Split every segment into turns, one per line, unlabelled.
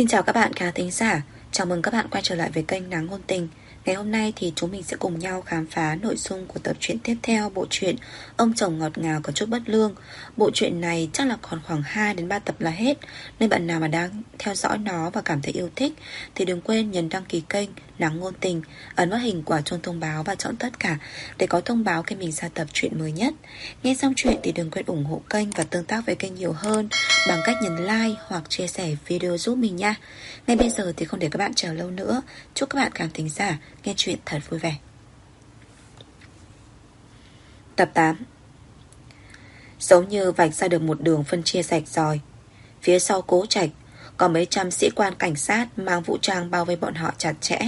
Xin chào các bạn khán thính giả. Chào mừng các bạn quay trở lại với kênh Nắng Ngôn Tình. Ngày hôm nay thì chúng mình sẽ cùng nhau khám phá nội dung của tập truyện tiếp theo bộ truyện Ông chồng ngọt ngào có chút bất lương. Bộ truyện này chắc là còn khoảng 2 đến 3 tập là hết, nên bạn nào mà đang theo dõi nó và cảm thấy yêu thích thì đừng quên nhấn đăng ký kênh Nắng Ngôn Tình, ấn vào hình quả chuông thông báo và chọn tất cả để có thông báo khi mình ra tập truyện mới nhất. Nghe xong chuyện thì đừng quên ủng hộ kênh và tương tác với kênh nhiều hơn bằng cách nhấn like hoặc chia sẻ video giúp mình nha. Ngay bây giờ thì không để các bạn chờ lâu nữa, chúc các bạn cảm thính giả nghe chuyện thật vui vẻ. Tập 8 Giống như vạch ra được một đường phân chia sạch rồi Phía sau cố trạch, Có mấy trăm sĩ quan cảnh sát Mang vũ trang bao vây bọn họ chặt chẽ.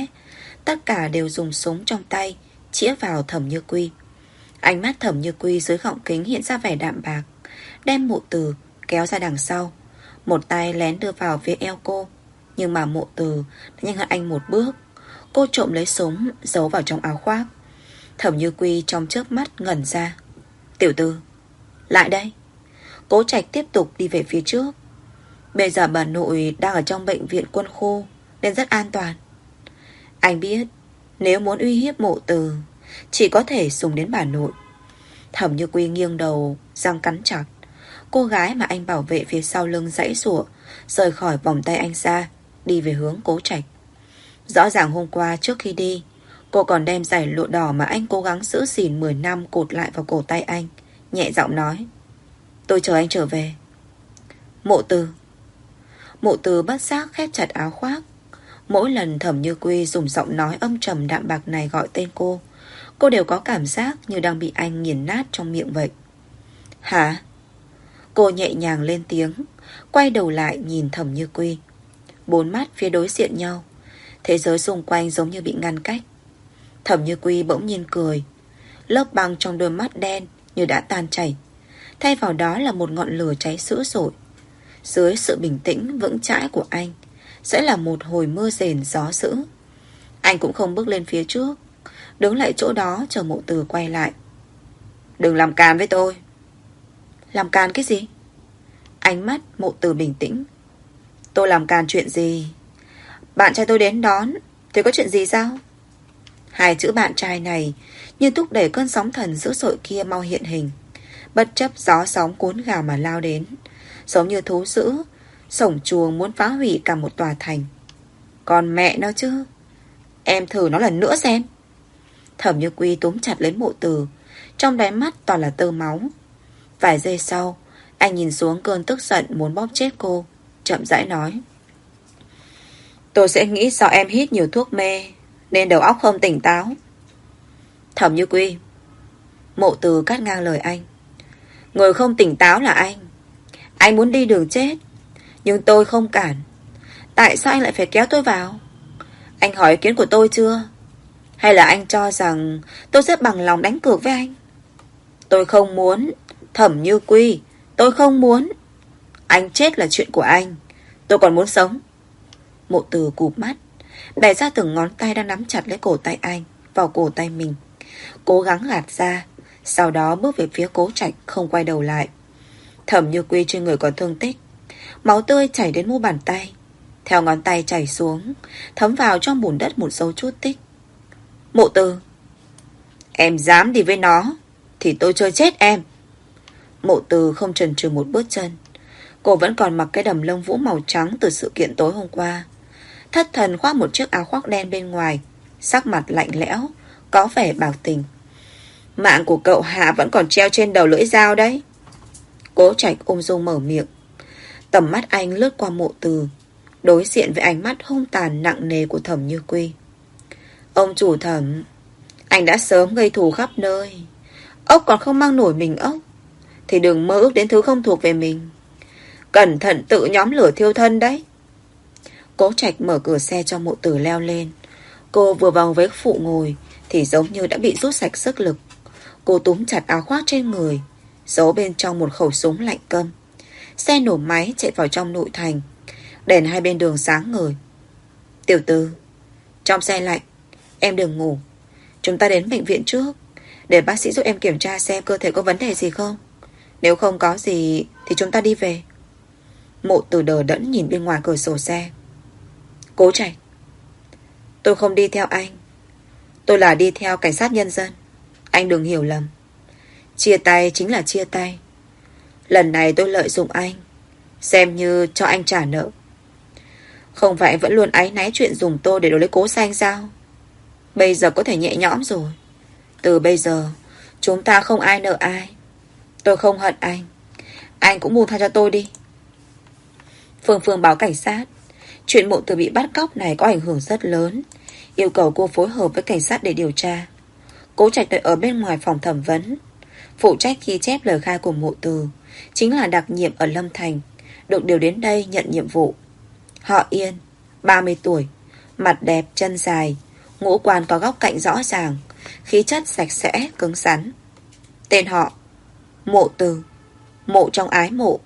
Tất cả đều dùng súng trong tay, Chĩa vào thẩm như quy. Ánh mắt thẩm như quy dưới gọng kính Hiện ra vẻ đạm bạc. Đem mụ từ kéo ra đằng sau. Một tay lén đưa vào phía eo cô. Nhưng mà mụ từ đã nhanh hơn anh một bước. Cô trộm lấy súng, Giấu vào trong áo khoác. Thẩm như quy trong chớp mắt ngẩn ra. Tiểu tư, Lại đây. Cố trạch tiếp tục đi về phía trước. Bây giờ bà nội đang ở trong bệnh viện quân khu, Nên rất an toàn. Anh biết, Nếu muốn uy hiếp mộ từ, Chỉ có thể dùng đến bà nội. Thẩm như quy nghiêng đầu, Răng cắn chặt. Cô gái mà anh bảo vệ phía sau lưng dãy sủa Rời khỏi vòng tay anh ra, Đi về hướng cố trạch. Rõ ràng hôm qua trước khi đi, Cô còn đem giải lụa đỏ mà anh cố gắng giữ gìn 10 năm cột lại vào cổ tay anh, Nhẹ giọng nói, Tôi chờ anh trở về. Mộ từ. Mộ từ bắt giác khép chặt áo khoác. Mỗi lần thẩm như quy dùng giọng nói âm trầm đạm bạc này gọi tên cô Cô đều có cảm giác như đang bị anh nghiền nát trong miệng vậy. Hả? Cô nhẹ nhàng lên tiếng, Quay đầu lại nhìn thẩm như quy. Bốn mắt phía đối diện nhau Thế giới xung quanh giống như bị ngăn cách. Thẩm như quy bỗng nhiên cười. Lớp băng trong đôi mắt đen Như đã tan chảy. Thay vào đó là một ngọn lửa cháy sữa sổi Dưới sự bình tĩnh, vững chãi của anh, Sẽ là một hồi mưa rền, gió dữ. Anh cũng không bước lên phía trước, Đứng lại chỗ đó chờ mộ từ quay lại. Đừng làm càn với tôi. Làm càn cái gì? Ánh mắt mộ từ bình tĩnh. Tôi làm càn chuyện gì? Bạn trai tôi đến đón. Thế có chuyện gì sao? Hai chữ bạn trai này Như thúc đẩy cơn sóng thần dữ dội kia mau hiện hình. Bất chấp gió sóng cuốn gào mà lao đến. Giống như thú dữ, Sổng chuồng muốn phá hủy cả một tòa thành. Còn mẹ nó chứ? Em thử nó lần nữa xem. Thẩm như quy túm chặt lấy mộ từ. Trong đáy mắt toàn là tơ máu. Vài giây sau, Anh nhìn xuống cơn tức giận muốn bóp chết cô. Chậm rãi nói. Tôi sẽ nghĩ do em hít nhiều thuốc mê, Nên đầu óc không tỉnh táo. Thẩm như quy, Mộ từ cắt ngang lời anh. Người không tỉnh táo là anh. Anh muốn đi đường chết, Nhưng tôi không cản. Tại sao anh lại phải kéo tôi vào? Anh hỏi ý kiến của tôi chưa? Hay là anh cho rằng Tôi sẽ bằng lòng đánh cược với anh? Tôi không muốn. Thẩm như quy, Tôi không muốn. Anh chết là chuyện của anh. Tôi còn muốn sống. Mộ từ cụp mắt. Bẻ ra từng ngón tay đang nắm chặt lấy cổ tay anh, Vào cổ tay mình. Cố gắng gạt ra, Sau đó bước về phía cố trạch, không quay đầu lại. Thẩm như quy trên người còn thương tích. Máu tươi chảy đến mu bàn tay. Theo ngón tay chảy xuống, Thấm vào trong bùn đất một dấu chút tích. Mộ từ, Em dám đi với nó, Thì tôi chơi chết em. Mộ từ không trần trừ một bước chân. Cô vẫn còn mặc cái đầm lông vũ màu trắng Từ sự kiện tối hôm qua. Thất thần khoác một chiếc áo khoác đen bên ngoài, Sắc mặt lạnh lẽo, Có vẻ bảo tình. Mạng của cậu Hạ vẫn còn treo trên đầu lưỡi dao đấy. Cố trạch ung dung mở miệng. Tầm mắt anh lướt qua mộ từ, Đối diện với ánh mắt hung tàn nặng nề của thẩm như quy. Ông chủ thẩm, Anh đã sớm gây thù khắp nơi. Ốc còn không mang nổi mình ốc, Thì đừng mơ ước đến thứ không thuộc về mình. Cẩn thận tự nhóm lửa thiêu thân đấy. Cố trạch mở cửa xe cho mộ tử leo lên. Cô vừa vào với phụ ngồi, Thì giống như đã bị rút sạch sức lực. Cô túm chặt áo khoác trên người, Giấu bên trong một khẩu súng lạnh câm. Xe nổ máy chạy vào trong nội thành, Đèn hai bên đường sáng ngời. Tiểu tư, Trong xe lạnh, Em đừng ngủ. Chúng ta đến bệnh viện trước, Để bác sĩ giúp em kiểm tra xem cơ thể có vấn đề gì không. Nếu không có gì Thì chúng ta đi về. Mộ từ đờ đẫn nhìn bên ngoài cửa sổ xe. Cố Trạch. Tôi không đi theo anh. Tôi là đi theo cảnh sát nhân dân. Anh đừng hiểu lầm. Chia tay chính là chia tay. Lần này tôi lợi dụng anh, Xem như cho anh trả nợ. Không phải vẫn luôn áy náy chuyện dùng tôi để đổi lấy cố xanh sao? Bây giờ có thể nhẹ nhõm rồi. Từ bây giờ, Chúng ta không ai nợ ai. Tôi không hận anh. Anh cũng buông tha cho tôi đi. Phương Phương báo cảnh sát. Chuyện mộ từ bị bắt cóc này có ảnh hưởng rất lớn. Yêu cầu cô phối hợp với cảnh sát để điều tra. Cố trạch đợi ở bên ngoài phòng thẩm vấn. Phụ trách ghi chép lời khai của mộ từ Chính là đặc nhiệm ở Lâm Thành Được điều đến đây nhận nhiệm vụ. Họ Yên 30 tuổi Mặt đẹp, chân dài Ngũ quan có góc cạnh rõ ràng Khí chất sạch sẽ, cứng rắn. Tên họ Mộ từ Mộ trong ái mộ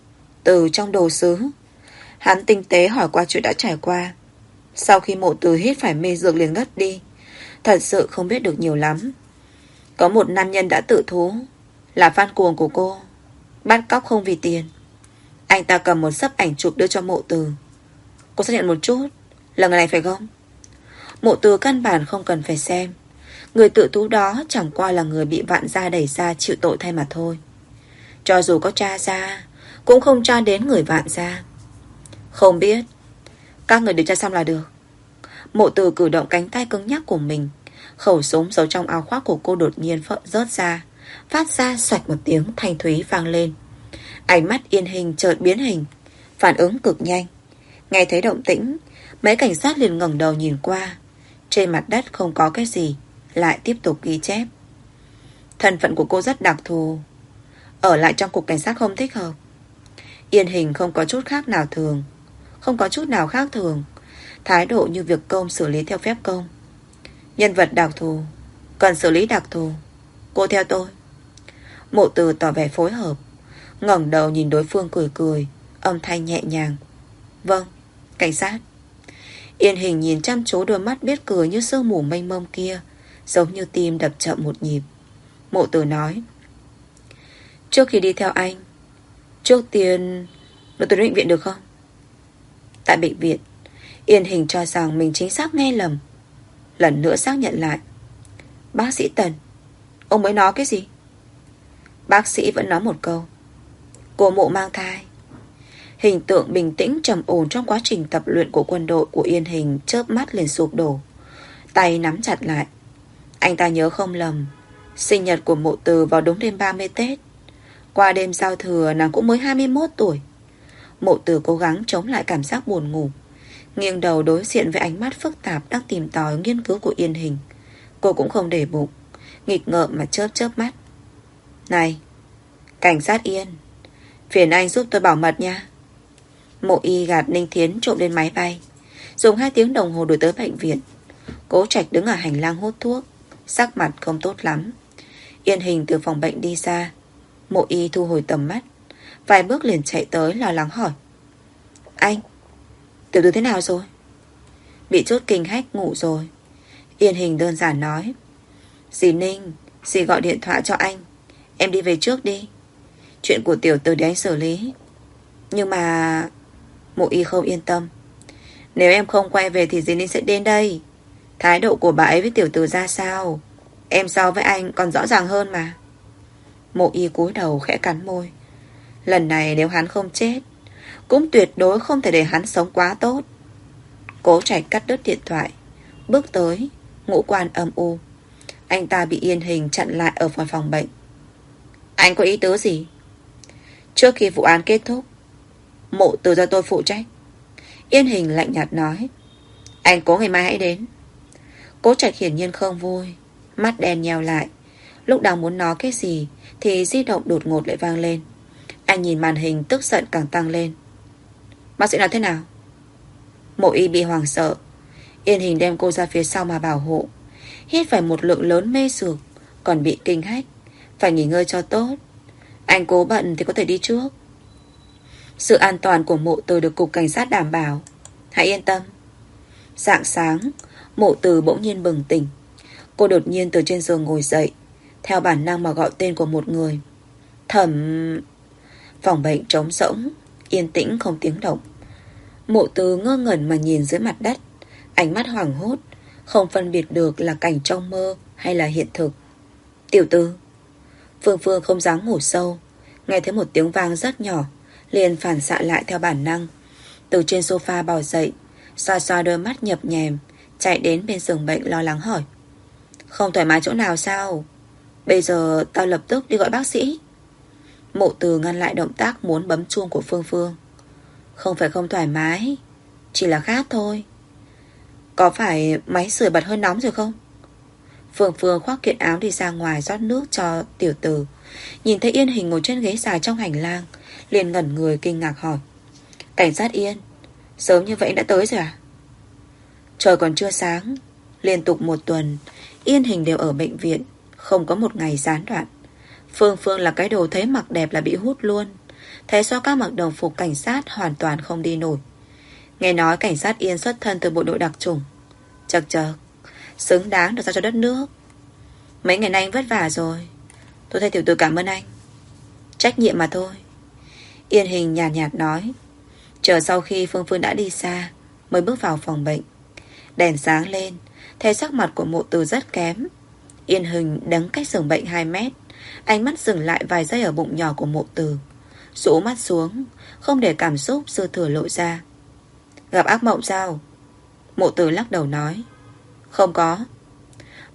Từ trong đồ sứ. Hắn tinh tế hỏi qua chuyện đã trải qua. Sau khi mộ từ hít phải mê dược liền ngất đi, Thật sự không biết được nhiều lắm. Có một nam nhân đã tự thú, Là fan cuồng của cô. Bắt cóc không vì tiền. Anh ta cầm một sấp ảnh chụp đưa cho mộ từ. Cô xác nhận một chút, Là người này phải không? Mộ từ căn bản không cần phải xem. Người tự thú đó chẳng qua là người bị vạn gia đẩy ra chịu tội thay mà thôi. Cho dù có tra ra, Cũng không tra đến người vạn gia. Không biết. Các người điều tra xong là được. Mộ từ cử động cánh tay cứng nhắc của mình. Khẩu súng giấu trong áo khoác của cô đột nhiên phợt rớt ra. Phát ra xoạch một tiếng, thanh thúy vang lên. Ánh mắt yên hình chợt biến hình. Phản ứng cực nhanh. Nghe thấy động tĩnh, Mấy cảnh sát liền ngẩng đầu nhìn qua. Trên mặt đất không có cái gì, Lại tiếp tục ghi chép. Thân phận của cô rất đặc thù. Ở lại trong cục cảnh sát không thích hợp. Yên hình không có chút khác nào thường. Không có chút nào khác thường. Thái độ như việc công xử lý theo phép công. Nhân vật đặc thù Cần xử lý đặc thù. Cô theo tôi. Mộ từ tỏ vẻ phối hợp. ngẩng đầu nhìn đối phương cười cười Âm thanh nhẹ nhàng. Vâng, cảnh sát. Yên hình nhìn chăm chú đôi mắt biết cười như sương mù mênh mông kia Giống như tim đập chậm một nhịp. Mộ từ nói Trước khi đi theo anh Trước tiên Đưa tôi đến bệnh viện được không? Tại bệnh viện Yên hình cho rằng mình chính xác nghe lầm Lần nữa xác nhận lại Bác sĩ Tần, Ông mới nói cái gì Bác sĩ vẫn nói một câu Cô mộ mang thai Hình tượng bình tĩnh trầm ổn trong quá trình tập luyện của quân đội của Yên Hình chớp mắt liền sụp đổ. Tay nắm chặt lại. Anh ta nhớ không lầm. Sinh nhật của mộ từ vào đúng đêm 30 Tết. Qua đêm giao thừa, nàng cũng mới 21 tuổi. Mộ Tử cố gắng chống lại cảm giác buồn ngủ. Nghiêng đầu đối diện với ánh mắt phức tạp đang tìm tòi nghiên cứu của Yên Hình. Cô cũng không để bụng. Nghịch ngợm mà chớp chớp mắt. Này, cảnh sát Yên. Phiền anh giúp tôi bảo mật nha. Mộ y gạt Ninh Thiến trộm lên máy bay Dùng 2 tiếng đồng hồ đuổi tới bệnh viện Cố trạch đứng ở hành lang hút thuốc Sắc mặt không tốt lắm Yên hình từ phòng bệnh đi ra Mộ y thu hồi tầm mắt Vài bước liền chạy tới lo lắng hỏi. Anh, Tiểu tử thế nào rồi? Bị chốt kinh hách ngủ rồi. Yên hình đơn giản nói. Dì Ninh, Dì gọi điện thoại cho anh. Em đi về trước đi. Chuyện của tiểu tử để anh xử lý. Nhưng mà mụ y không yên tâm. Nếu em không quay về thì dì Ninh sẽ đến đây. Thái độ của bà ấy với tiểu tử ra sao? Em so với anh còn rõ ràng hơn mà. Mộ y cúi đầu khẽ cắn môi. Lần này nếu hắn không chết, Cũng tuyệt đối không thể để hắn sống quá tốt. Cố trạch cắt đứt điện thoại, Bước tới, Ngũ quan âm u. Anh ta bị yên hình chặn lại ở ngoài phòng bệnh. Anh có ý tứ gì? Trước khi vụ án kết thúc, Mộ từ do tôi phụ trách. Yên hình lạnh nhạt nói, Anh cố ngày mai hãy đến. Cố trạch hiển nhiên không vui, Mắt đen nheo lại. Lúc đang muốn nói cái gì Thì di động đột ngột lại vang lên. Anh nhìn màn hình tức giận càng tăng lên. Bác sĩ nói thế nào? Mộ y bị hoàng sợ. Yên hình đem cô ra phía sau mà bảo hộ. Hít phải một lượng lớn mê sược Còn bị kinh hách. Phải nghỉ ngơi cho tốt. Anh cố bận thì có thể đi trước. Sự an toàn của mộ từ được cục cảnh sát đảm bảo. Hãy yên tâm. Dạng sáng, Mộ từ bỗng nhiên bừng tỉnh. Cô đột nhiên từ trên giường ngồi dậy, Theo bản năng mà gọi tên của một người. Thẩm Phòng bệnh trống rỗng, Yên tĩnh không tiếng động. Mộ từ ngơ ngẩn mà nhìn dưới mặt đất, Ánh mắt hoảng hốt, Không phân biệt được là cảnh trong mơ Hay là hiện thực. Tiểu tư. Phương Phương không dám ngủ sâu, Nghe thấy một tiếng vang rất nhỏ, Liền phản xạ lại theo bản năng, Từ trên sofa bò dậy, Xoa xoa đôi mắt nhập nhèm, Chạy đến bên giường bệnh lo lắng hỏi. Không thoải mái chỗ nào sao? Bây giờ tao lập tức đi gọi bác sĩ. Mộ từ ngăn lại động tác Muốn bấm chuông của Phương Phương. Không phải không thoải mái, Chỉ là khát thôi. Có phải máy sưởi bật hơi nóng rồi không? Phương Phương khoác kiện áo đi ra ngoài rót nước cho tiểu tử. Nhìn thấy Yên Hình ngồi trên ghế dài trong hành lang, liền ngẩn người kinh ngạc hỏi. Cảnh sát Yên, Sớm như vậy đã tới rồi à? Trời còn chưa sáng, Liên tục một tuần, Yên Hình đều ở bệnh viện, Không có một ngày gián đoạn. Phương Phương là cái đồ thấy mặc đẹp là bị hút luôn. Thế do các mặc đồng phục cảnh sát Hoàn toàn không đi nổi? Nghe nói cảnh sát Yên xuất thân từ bộ đội đặc chủng, Chật chật Xứng đáng được giao cho đất nước. Mấy ngày nay anh vất vả rồi. Tôi thay tiểu tử cảm ơn anh. Trách nhiệm mà thôi. Yên hình nhạt nhạt nói. Chờ sau khi Phương Phương đã đi xa Mới bước vào phòng bệnh. Đèn sáng lên Thấy sắc mặt của mộ từ rất kém. Yên hình đứng cách giường bệnh 2 mét. Ánh mắt dừng lại vài giây ở bụng nhỏ của mộ từ. Rũ mắt xuống, Không để cảm xúc dư thừa lộ ra. Gặp ác mộng sao? Mộ từ lắc đầu nói. Không có.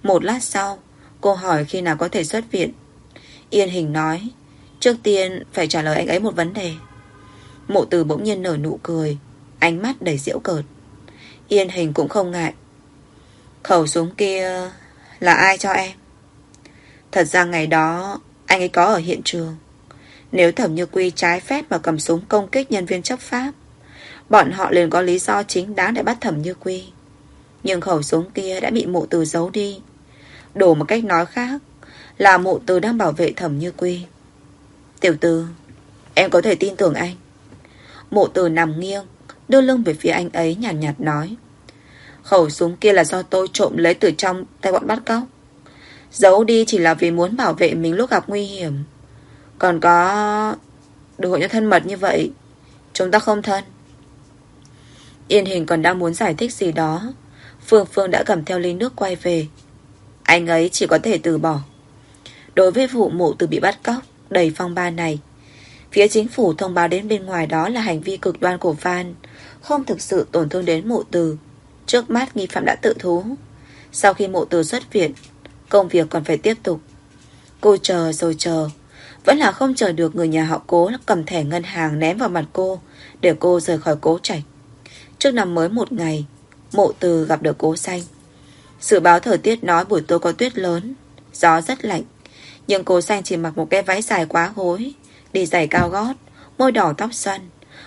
Một lát sau, Cô hỏi khi nào có thể xuất viện. Yên hình nói, Trước tiên phải trả lời anh ấy một vấn đề. Mộ từ bỗng nhiên nở nụ cười, Ánh mắt đầy diễu cợt. Yên hình cũng không ngại. Khẩu súng kia Là ai cho em? Thật ra ngày đó Anh ấy có ở hiện trường. Nếu thẩm như quy trái phép mà cầm súng công kích nhân viên chấp pháp Bọn họ liền có lý do chính đáng để bắt thẩm như quy. Nhưng khẩu súng kia đã bị mụ từ giấu đi. Đổ một cách nói khác Là mụ từ đang bảo vệ thẩm như quy. Tiểu tư Em có thể tin tưởng anh. Mộ từ nằm nghiêng Đưa lưng về phía anh ấy nhàn nhạt, nhạt nói. Khẩu súng kia là do tôi trộm lấy từ trong tay bọn bắt cóc. Giấu đi chỉ là vì muốn bảo vệ mình lúc gặp nguy hiểm. Còn có Đừng gọi cho thân mật như vậy, Chúng ta không thân. Yên hình còn đang muốn giải thích gì đó. Phương Phương đã cầm theo ly nước quay về. Anh ấy chỉ có thể từ bỏ. Đối với vụ mộ từ bị bắt cóc Đầy phong ba này, Phía chính phủ thông báo đến bên ngoài đó là hành vi cực đoan của Phan Không thực sự tổn thương đến mộ từ. Trước mắt nghi phạm đã tự thú. Sau khi mộ từ xuất viện Công việc còn phải tiếp tục. Cô chờ rồi chờ. Vẫn là không chờ được người nhà họ cố Cầm thẻ ngân hàng ném vào mặt cô, Để cô rời khỏi cố trạch. Trước năm mới một ngày, Mộ từ gặp được cố xanh. Sự báo thời tiết nói buổi tối có tuyết lớn, Gió rất lạnh. Nhưng cố xanh chỉ mặc một cái váy dài quá gối, Đi giày cao gót, Môi đỏ tóc xoăn.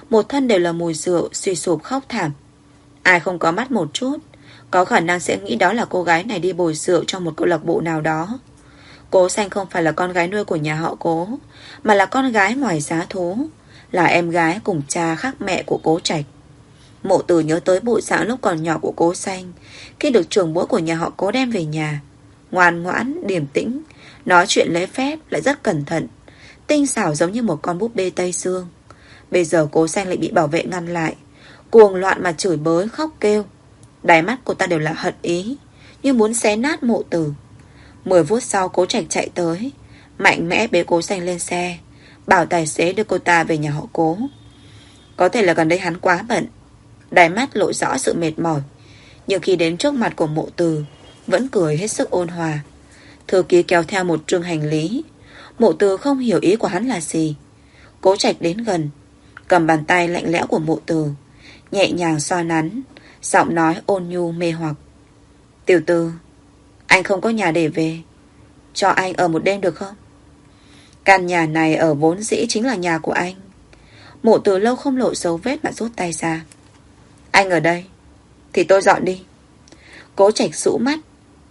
Một thân đều là mùi rượu suy sụp khóc thảm. Ai không có mắt một chút có khả năng sẽ nghĩ đó là cô gái này đi bồi rượu Trong một câu lạc bộ nào đó. Cố xanh không phải là con gái nuôi của nhà họ cố Mà là con gái ngoài giá thú Là em gái cùng cha khác mẹ của cố trạch. Mộ tử nhớ tới bộ dạng lúc còn nhỏ của cố xanh Khi được trưởng bố của nhà họ cố đem về nhà. Ngoan ngoãn, điềm tĩnh Nói chuyện lễ phép lại rất cẩn thận. Tinh xảo giống như một con búp bê Tây xương. Bây giờ cố xanh lại bị bảo vệ ngăn lại. Cuồng loạn mà chửi bới khóc kêu. Đáy mắt cô ta đều là hận ý Như muốn xé nát mộ tử. Mười phút sau cố trạch chạy tới Mạnh mẽ bế cố xanh lên xe Bảo tài xế đưa cô ta về nhà họ cố. Có thể là gần đây hắn quá bận Đáy mắt lộ rõ sự mệt mỏi Nhưng khi đến trước mặt của mộ tử, Vẫn cười hết sức ôn hòa. Thư ký kéo theo một trương hành lý Mộ tử không hiểu ý của hắn là gì. Cố trạch đến gần Cầm bàn tay lạnh lẽo của mộ tử, Nhẹ nhàng xoa nắn Giọng nói ôn nhu mê hoặc. Tiểu tư, Anh không có nhà để về. Cho anh ở một đêm được không? Căn nhà này ở vốn dĩ chính là nhà của anh. Mộ từ lâu không lộ dấu vết mà rút tay ra. Anh ở đây, Thì tôi dọn đi. Cố trạch rũ mắt,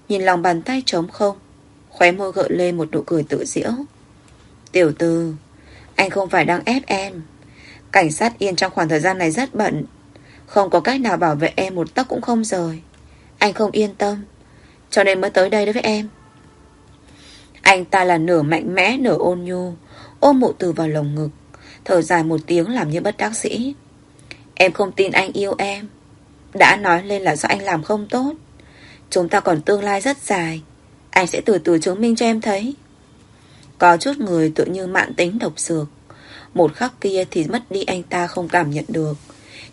Nhìn lòng bàn tay trống không, Khóe môi gợi lên một nụ cười tự diễu. Tiểu tư, Anh không phải đang ép em. Cảnh sát Yên trong khoảng thời gian này rất bận không có cách nào bảo vệ em một tấc cũng không rời. Anh không yên tâm. Cho nên mới tới đây đối với em. Anh ta là nửa mạnh mẽ, nửa ôn nhu, Ôm mụ từ vào lồng ngực, Thở dài một tiếng làm như bất đắc sĩ Em không tin anh yêu em. Đã nói lên là do anh làm không tốt. Chúng ta còn tương lai rất dài. Anh sẽ từ từ chứng minh cho em thấy. Có chút người tự như mạn tính độc dược. Một khắc kia thì mất đi anh ta không cảm nhận được.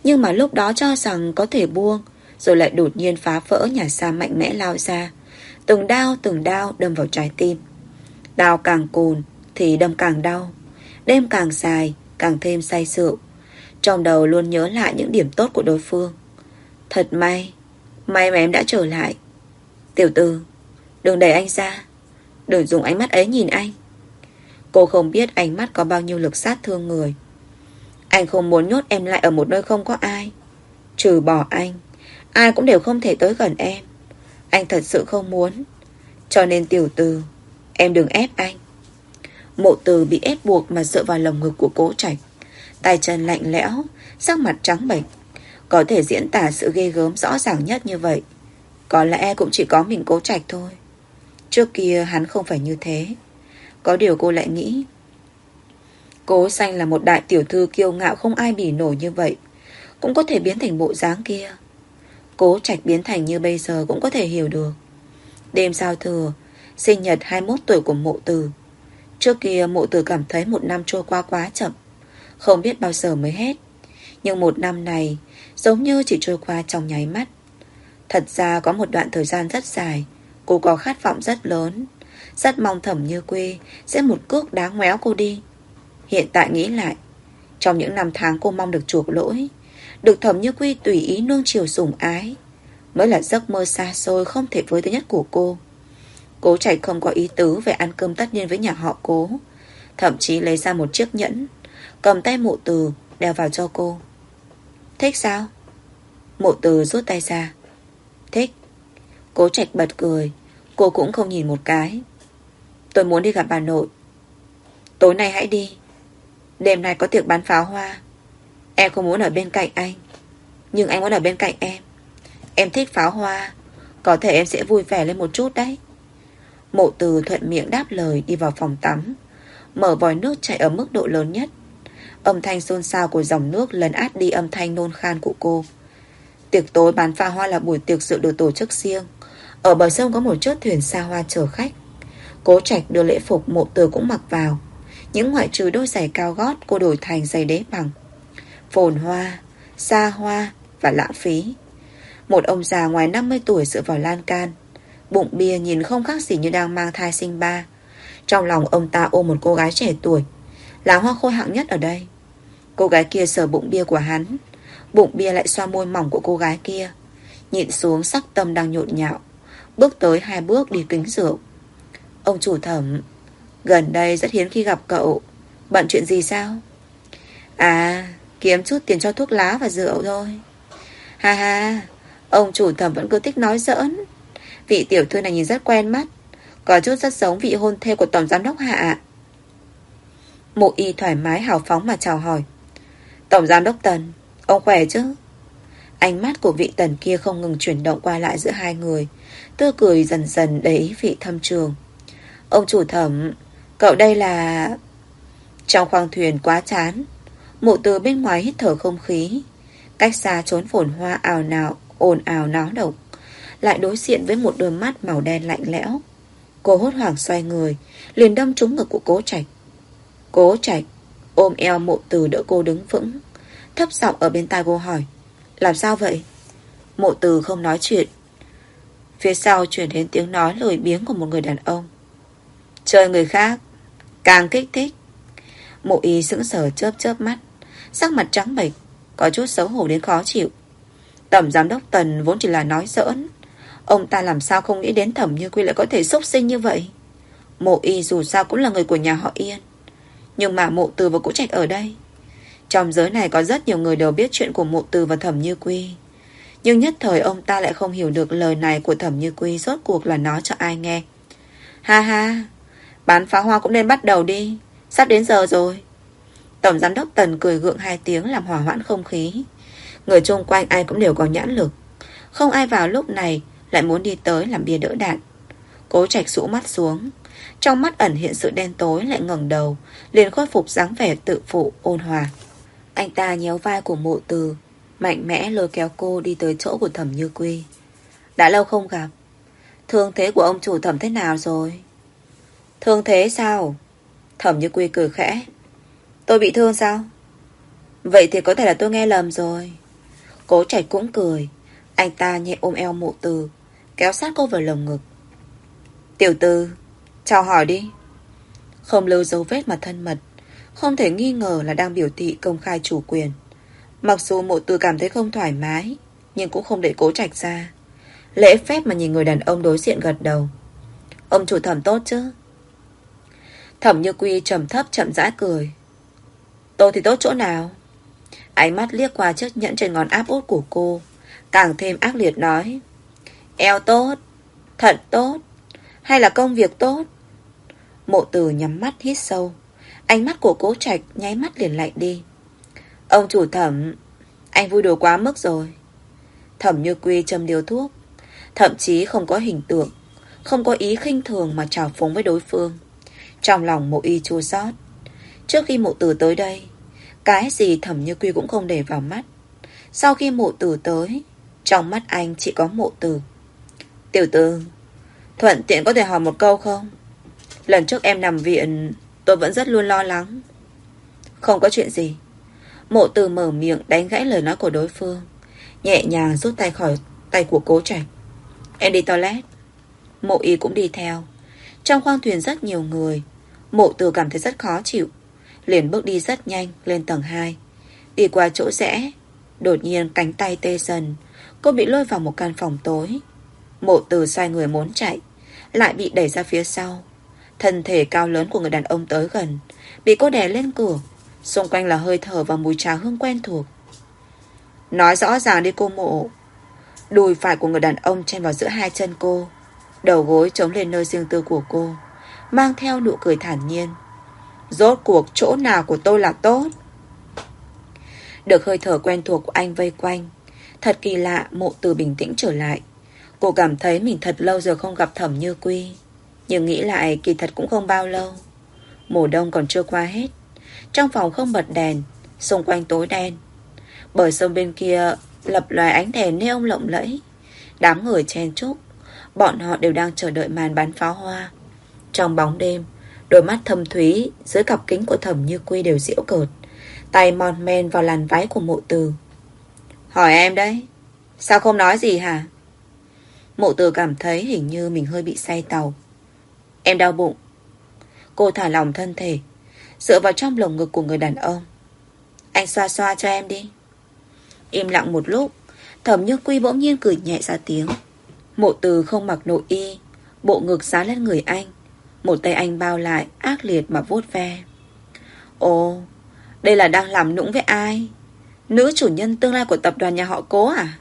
Nhưng mà lúc đó cho rằng có thể buông, Rồi lại đột nhiên phá vỡ nhà xa mạnh mẽ lao ra. Từng đao từng đao đâm vào trái tim. Đao càng cồn Thì đâm càng đau. Đêm càng dài, Càng thêm say sượu Trong đầu luôn nhớ lại những điểm tốt của đối phương. Thật may May mà em đã trở lại. Tiểu tư Đừng đẩy anh ra. Đừng dùng ánh mắt ấy nhìn anh. Cô không biết ánh mắt có bao nhiêu lực sát thương người. Anh không muốn nhốt em lại ở một nơi không có ai. Trừ bỏ anh, Ai cũng đều không thể tới gần em. Anh thật sự không muốn. Cho nên tiểu tư Em đừng ép anh. Mộ từ bị ép buộc mà dựa vào lồng ngực của cố trạch. Tay chân lạnh lẽo, Sắc mặt trắng bệch. Có thể diễn tả sự ghê gớm rõ ràng nhất như vậy. Có lẽ cũng chỉ có mình cố trạch thôi. Trước kia hắn không phải như thế. Có điều cô lại nghĩ Cố xanh là một đại tiểu thư kiêu ngạo không ai bỉ nổi như vậy. Cũng có thể biến thành bộ dáng kia. Cố trạch biến thành như bây giờ cũng có thể hiểu được. Đêm giao thừa, Sinh nhật 21 tuổi của mộ tử. Trước kia mộ tử cảm thấy một năm trôi qua quá chậm, Không biết bao giờ mới hết. Nhưng một năm này, Giống như chỉ trôi qua trong nháy mắt. Thật ra có một đoạn thời gian rất dài, Cô có khát vọng rất lớn. Rất mong thẩm như quê Sẽ một cước đá ngoéo cô đi. Hiện tại nghĩ lại, Trong những năm tháng cô mong được chuộc lỗi, Được thẩm như quy tùy ý nuông chiều sủng ái, Mới là giấc mơ xa xôi Không thể với thứ nhất của cô. Cố chạy không có ý tứ về ăn cơm tất nhiên với nhà họ cố, Thậm chí lấy ra một chiếc nhẫn, Cầm tay mụ từ Đeo vào cho cô. Thích sao? Mụ từ rút tay ra. Thích. Cố Trạch bật cười, Cô cũng không nhìn một cái. Tôi muốn đi gặp bà nội. Tối nay hãy đi. Đêm nay có tiệc bán pháo hoa. Em không muốn ở bên cạnh anh, Nhưng anh muốn ở bên cạnh em. Em thích pháo hoa, Có thể em sẽ vui vẻ lên một chút đấy. Mộ từ thuận miệng đáp lời, đi vào phòng tắm. Mở vòi nước chạy ở mức độ lớn nhất. Âm thanh xôn xao của dòng nước lấn át đi âm thanh nôn khan của cô. Tiệc tối bán pha hoa là buổi tiệc sự được tổ chức riêng. Ở bờ sông có một chiếc thuyền xa hoa chở khách. Cố trạch đưa lễ phục mộ từ cũng mặc vào. Những ngoại trừ đôi giày cao gót cô đổi thành giày đế bằng. Phồn hoa, xa hoa và lãng phí. Một ông già ngoài 50 tuổi dựa vào lan can. Bụng bia nhìn không khác gì như đang mang thai sinh ba. Trong lòng ông ta ôm một cô gái trẻ tuổi Là hoa khôi hạng nhất ở đây. Cô gái kia sờ bụng bia của hắn. Bụng bia lại xoa môi mỏng của cô gái kia. Nhịn xuống sắc tâm đang nhộn nhạo. Bước tới hai bước đi kính rượu. Ông chủ thẩm Gần đây rất hiếm khi gặp cậu. Bận chuyện gì sao? À kiếm chút tiền cho thuốc lá và rượu thôi. Ha ha, Ông chủ thẩm vẫn cứ thích nói giỡn. Vị tiểu thư này nhìn rất quen mắt, Có chút rất giống vị hôn thê của Tổng Giám đốc Hạ Mộ y thoải mái hào phóng mà chào hỏi. Tổng Giám đốc Tần, Ông khỏe chứ? Ánh mắt của vị tần kia không ngừng chuyển động qua lại giữa hai người, Tươi cười dần dần đầy ý vị thâm trường. Ông chủ thẩm Cậu đây là Trong khoang thuyền quá chán Mộ từ bên ngoài hít thở không khí Cách xa trốn phồn hoa ảo nào ồn ào náo động lại đối diện với một đôi mắt màu đen lạnh lẽo. Cô hốt hoảng xoay người, liền đâm trúng ngực của cố trạch. Cố trạch, ôm eo mộ từ đỡ cô đứng vững. Thấp giọng ở bên tai cô hỏi, làm sao vậy? Mộ từ không nói chuyện. Phía sau chuyển đến tiếng nói lười biếng của một người đàn ông. Chơi người khác, càng kích thích. Mộ y sững sờ chớp chớp mắt, sắc mặt trắng bệch, có chút xấu hổ đến khó chịu. Tổng giám đốc Tần vốn chỉ là nói giỡn. Ông ta làm sao không nghĩ đến thẩm như quy lại có thể xúc sinh như vậy? Mộ y dù sao cũng là người của nhà họ Yên. Nhưng mà mộ từ và cũ trạch ở đây. Trong giới này có rất nhiều người đều biết chuyện của mộ từ và thẩm như quy. Nhưng nhất thời ông ta lại không hiểu được lời này của thẩm như quy Rốt cuộc là nói cho ai nghe. Ha ha Bán pháo hoa cũng nên bắt đầu đi. Sắp đến giờ rồi. Tổng giám đốc Tần cười gượng hai tiếng làm hỏa hoãn không khí. Người chung quanh ai cũng đều có nhãn lực. Không ai vào lúc này lại muốn đi tới làm bia đỡ đạn. Cố trạch rũ mắt xuống. Trong mắt ẩn hiện sự đen tối lại ngẩng đầu, liền khôi phục dáng vẻ tự phụ, ôn hòa. Anh ta nhéo vai của mộ từ, Mạnh mẽ lôi kéo cô đi tới chỗ của thẩm như quy. Đã lâu không gặp. Thương thế của ông chủ thẩm thế nào rồi? Thương thế sao? Thẩm như quy cười khẽ. Tôi bị thương sao? Vậy thì có thể là tôi nghe lầm rồi. Cố trạch cũng cười. Anh ta nhẹ ôm eo mụ từ, Kéo sát cô vào lồng ngực. Tiểu tư Chào hỏi đi. Không lưu dấu vết mà thân mật, Không thể nghi ngờ là đang biểu thị công khai chủ quyền. Mặc dù mụ từ cảm thấy không thoải mái, Nhưng cũng không để cố trạch ra. Lễ phép mà nhìn người đàn ông đối diện gật đầu. Ông chủ thẩm tốt chứ? Thẩm như quy trầm thấp chậm rãi cười. Tôi thì tốt chỗ nào? Ánh mắt liếc qua chiếc nhẫn trên ngón áp út của cô, Càng thêm ác liệt nói. Eo tốt, Thận tốt, Hay là công việc tốt? Mộ từ nhắm mắt hít sâu, Ánh mắt của cố trạch nháy mắt liền lạnh đi. Ông chủ thẩm, Anh vui đùa quá mức rồi. Thẩm như quy châm điều thuốc, Thậm chí không có hình tượng, Không có ý khinh thường mà trào phúng với đối phương. Trong lòng mộ y chua xót. Trước khi mộ tử tới đây, Cái gì thẩm như quy cũng không để vào mắt. Sau khi mộ tử tới, Trong mắt anh chỉ có mộ tử. Tiểu tử, Thuận tiện có thể hỏi một câu không? Lần trước em nằm viện, Tôi vẫn rất luôn lo lắng. Không có chuyện gì. Mộ từ mở miệng đánh gãy lời nói của đối phương, Nhẹ nhàng rút tay khỏi tay của cố trạch. Em đi toilet. Mộ y cũng đi theo. Trong khoang thuyền rất nhiều người Mộ từ cảm thấy rất khó chịu. Liền bước đi rất nhanh, lên tầng 2 Đi qua chỗ rẽ, Đột nhiên cánh tay tê dần. Cô bị lôi vào một căn phòng tối. Mộ từ xoay người muốn chạy, Lại bị đẩy ra phía sau. Thân thể cao lớn của người đàn ông tới gần, Bị cô đè lên cửa. Xung quanh là hơi thở và mùi trà hương quen thuộc. Nói rõ ràng đi cô mộ. Đùi phải của người đàn ông chen vào giữa hai chân cô. Đầu gối chống lên nơi riêng tư của cô. Mang theo nụ cười thản nhiên. Rốt cuộc chỗ nào của tôi là tốt? Được hơi thở quen thuộc của anh vây quanh. Thật kỳ lạ mộ từ bình tĩnh trở lại. Cô cảm thấy mình thật lâu giờ không gặp thẩm như quy. Nhưng nghĩ lại, kỳ thật cũng không bao lâu. Mùa đông còn chưa qua hết. Trong phòng không bật đèn, Xung quanh tối đen. Bờ sông bên kia lập loài ánh đèn neon lộng lẫy. Đám người chen chúc. Bọn họ đều đang chờ đợi màn bắn pháo hoa. Trong bóng đêm. Đôi mắt thâm thúy Dưới cặp kính của thẩm như quy đều diễu cợt, Tay mòn men vào làn váy của mộ từ. Hỏi em đấy, Sao không nói gì hả? Mộ từ cảm thấy hình như mình hơi bị say tàu. Em đau bụng. Cô thả lòng thân thể, Dựa vào trong lồng ngực của người đàn ông. Anh xoa xoa cho em đi. Im lặng một lúc, Thẩm như quy bỗng nhiên cười nhẹ ra tiếng. Mộ từ không mặc nội y, Bộ ngực xá lên người anh. Một tay anh bao lại, ác liệt mà vuốt ve. Ồ, Đây là đang làm nũng với ai? Nữ chủ nhân tương lai của tập đoàn nhà họ cố à?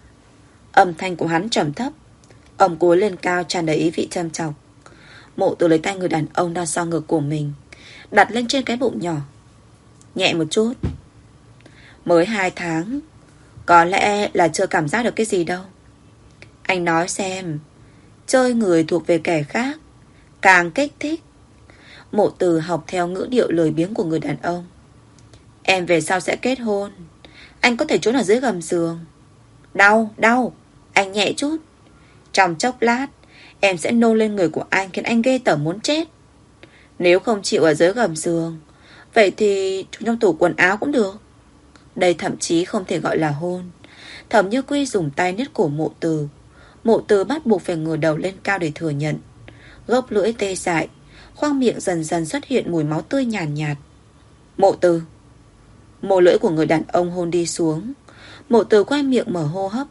Âm thanh của hắn trầm thấp. Ông cúi lên cao tràn đầy ý vị châm chọc Mộ từ lấy tay người đàn ông đang so ngực của mình, Đặt lên trên cái bụng nhỏ. Nhẹ một chút. Mới hai tháng, Có lẽ là chưa cảm giác được cái gì đâu. Anh nói xem, Chơi người thuộc về kẻ khác Càng kích thích. Mộ từ học theo ngữ điệu lời biếng của người đàn ông. Em về sau sẽ kết hôn. Anh có thể trốn ở dưới gầm giường. Đau, đau. Anh nhẹ chút. Trong chốc lát Em sẽ nô lên người của anh khiến anh ghê tởm muốn chết. Nếu không chịu ở dưới gầm giường Vậy thì trong tủ quần áo cũng được. Đây thậm chí không thể gọi là hôn. Thẩm như quy dùng tay nít cổ mộ từ. Mộ từ bắt buộc phải ngửa đầu lên cao để thừa nhận. Gốc lưỡi tê dại Khoang miệng dần dần xuất hiện mùi máu tươi nhàn nhạt, nhạt Mộ từ. Mồ lưỡi của người đàn ông hôn đi xuống. Mộ từ quay miệng mở hô hấp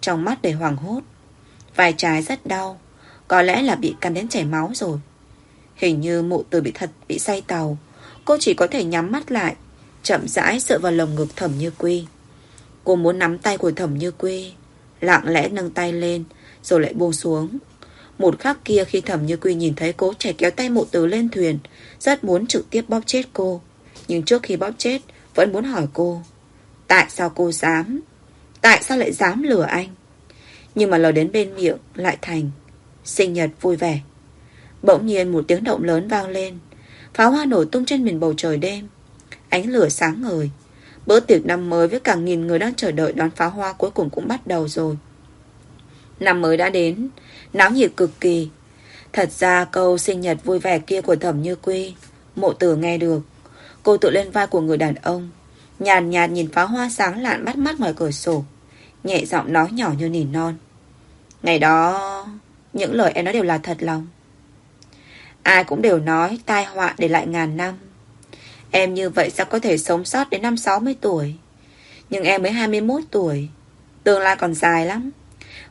Trong mắt đầy hoàng hốt. Vai trái rất đau Có lẽ là bị cắn đến chảy máu rồi. Hình như Mộ từ bị thật bị say tàu Cô chỉ có thể nhắm mắt lại Chậm rãi dựa vào lồng ngực thẩm như quy. Cô muốn nắm tay của thẩm như quy Lặng lẽ nâng tay lên Rồi lại buông xuống. Một khắc kia khi thẩm như quy nhìn thấy cố trẻ kéo tay mụ từ lên thuyền Rất muốn trực tiếp bóp chết cô. Nhưng trước khi bóp chết Vẫn muốn hỏi cô Tại sao cô dám? Tại sao lại dám lừa anh? Nhưng mà lời đến bên miệng lại thành Sinh nhật vui vẻ. Bỗng nhiên một tiếng động lớn vang lên Pháo hoa nổ tung trên miền bầu trời đêm Ánh lửa sáng ngời. Bữa tiệc năm mới với cả nghìn người đang chờ đợi đón pháo hoa cuối cùng cũng bắt đầu rồi. Năm mới đã đến, náo nhiệt cực kỳ. Thật ra câu sinh nhật vui vẻ kia của Thẩm Như Quy, mộ tử nghe được. Cô tự lên vai của người đàn ông, nhàn nhạt nhìn pháo hoa sáng lạn bắt mắt ngoài cửa sổ. Nhẹ giọng nói nhỏ như nỉ non. Ngày đó, những lời em nói đều là thật lòng. Ai cũng đều nói tai họa để lại ngàn năm. Em như vậy sao có thể sống sót đến năm 60 tuổi. Nhưng em mới 21 tuổi. Tương lai còn dài lắm.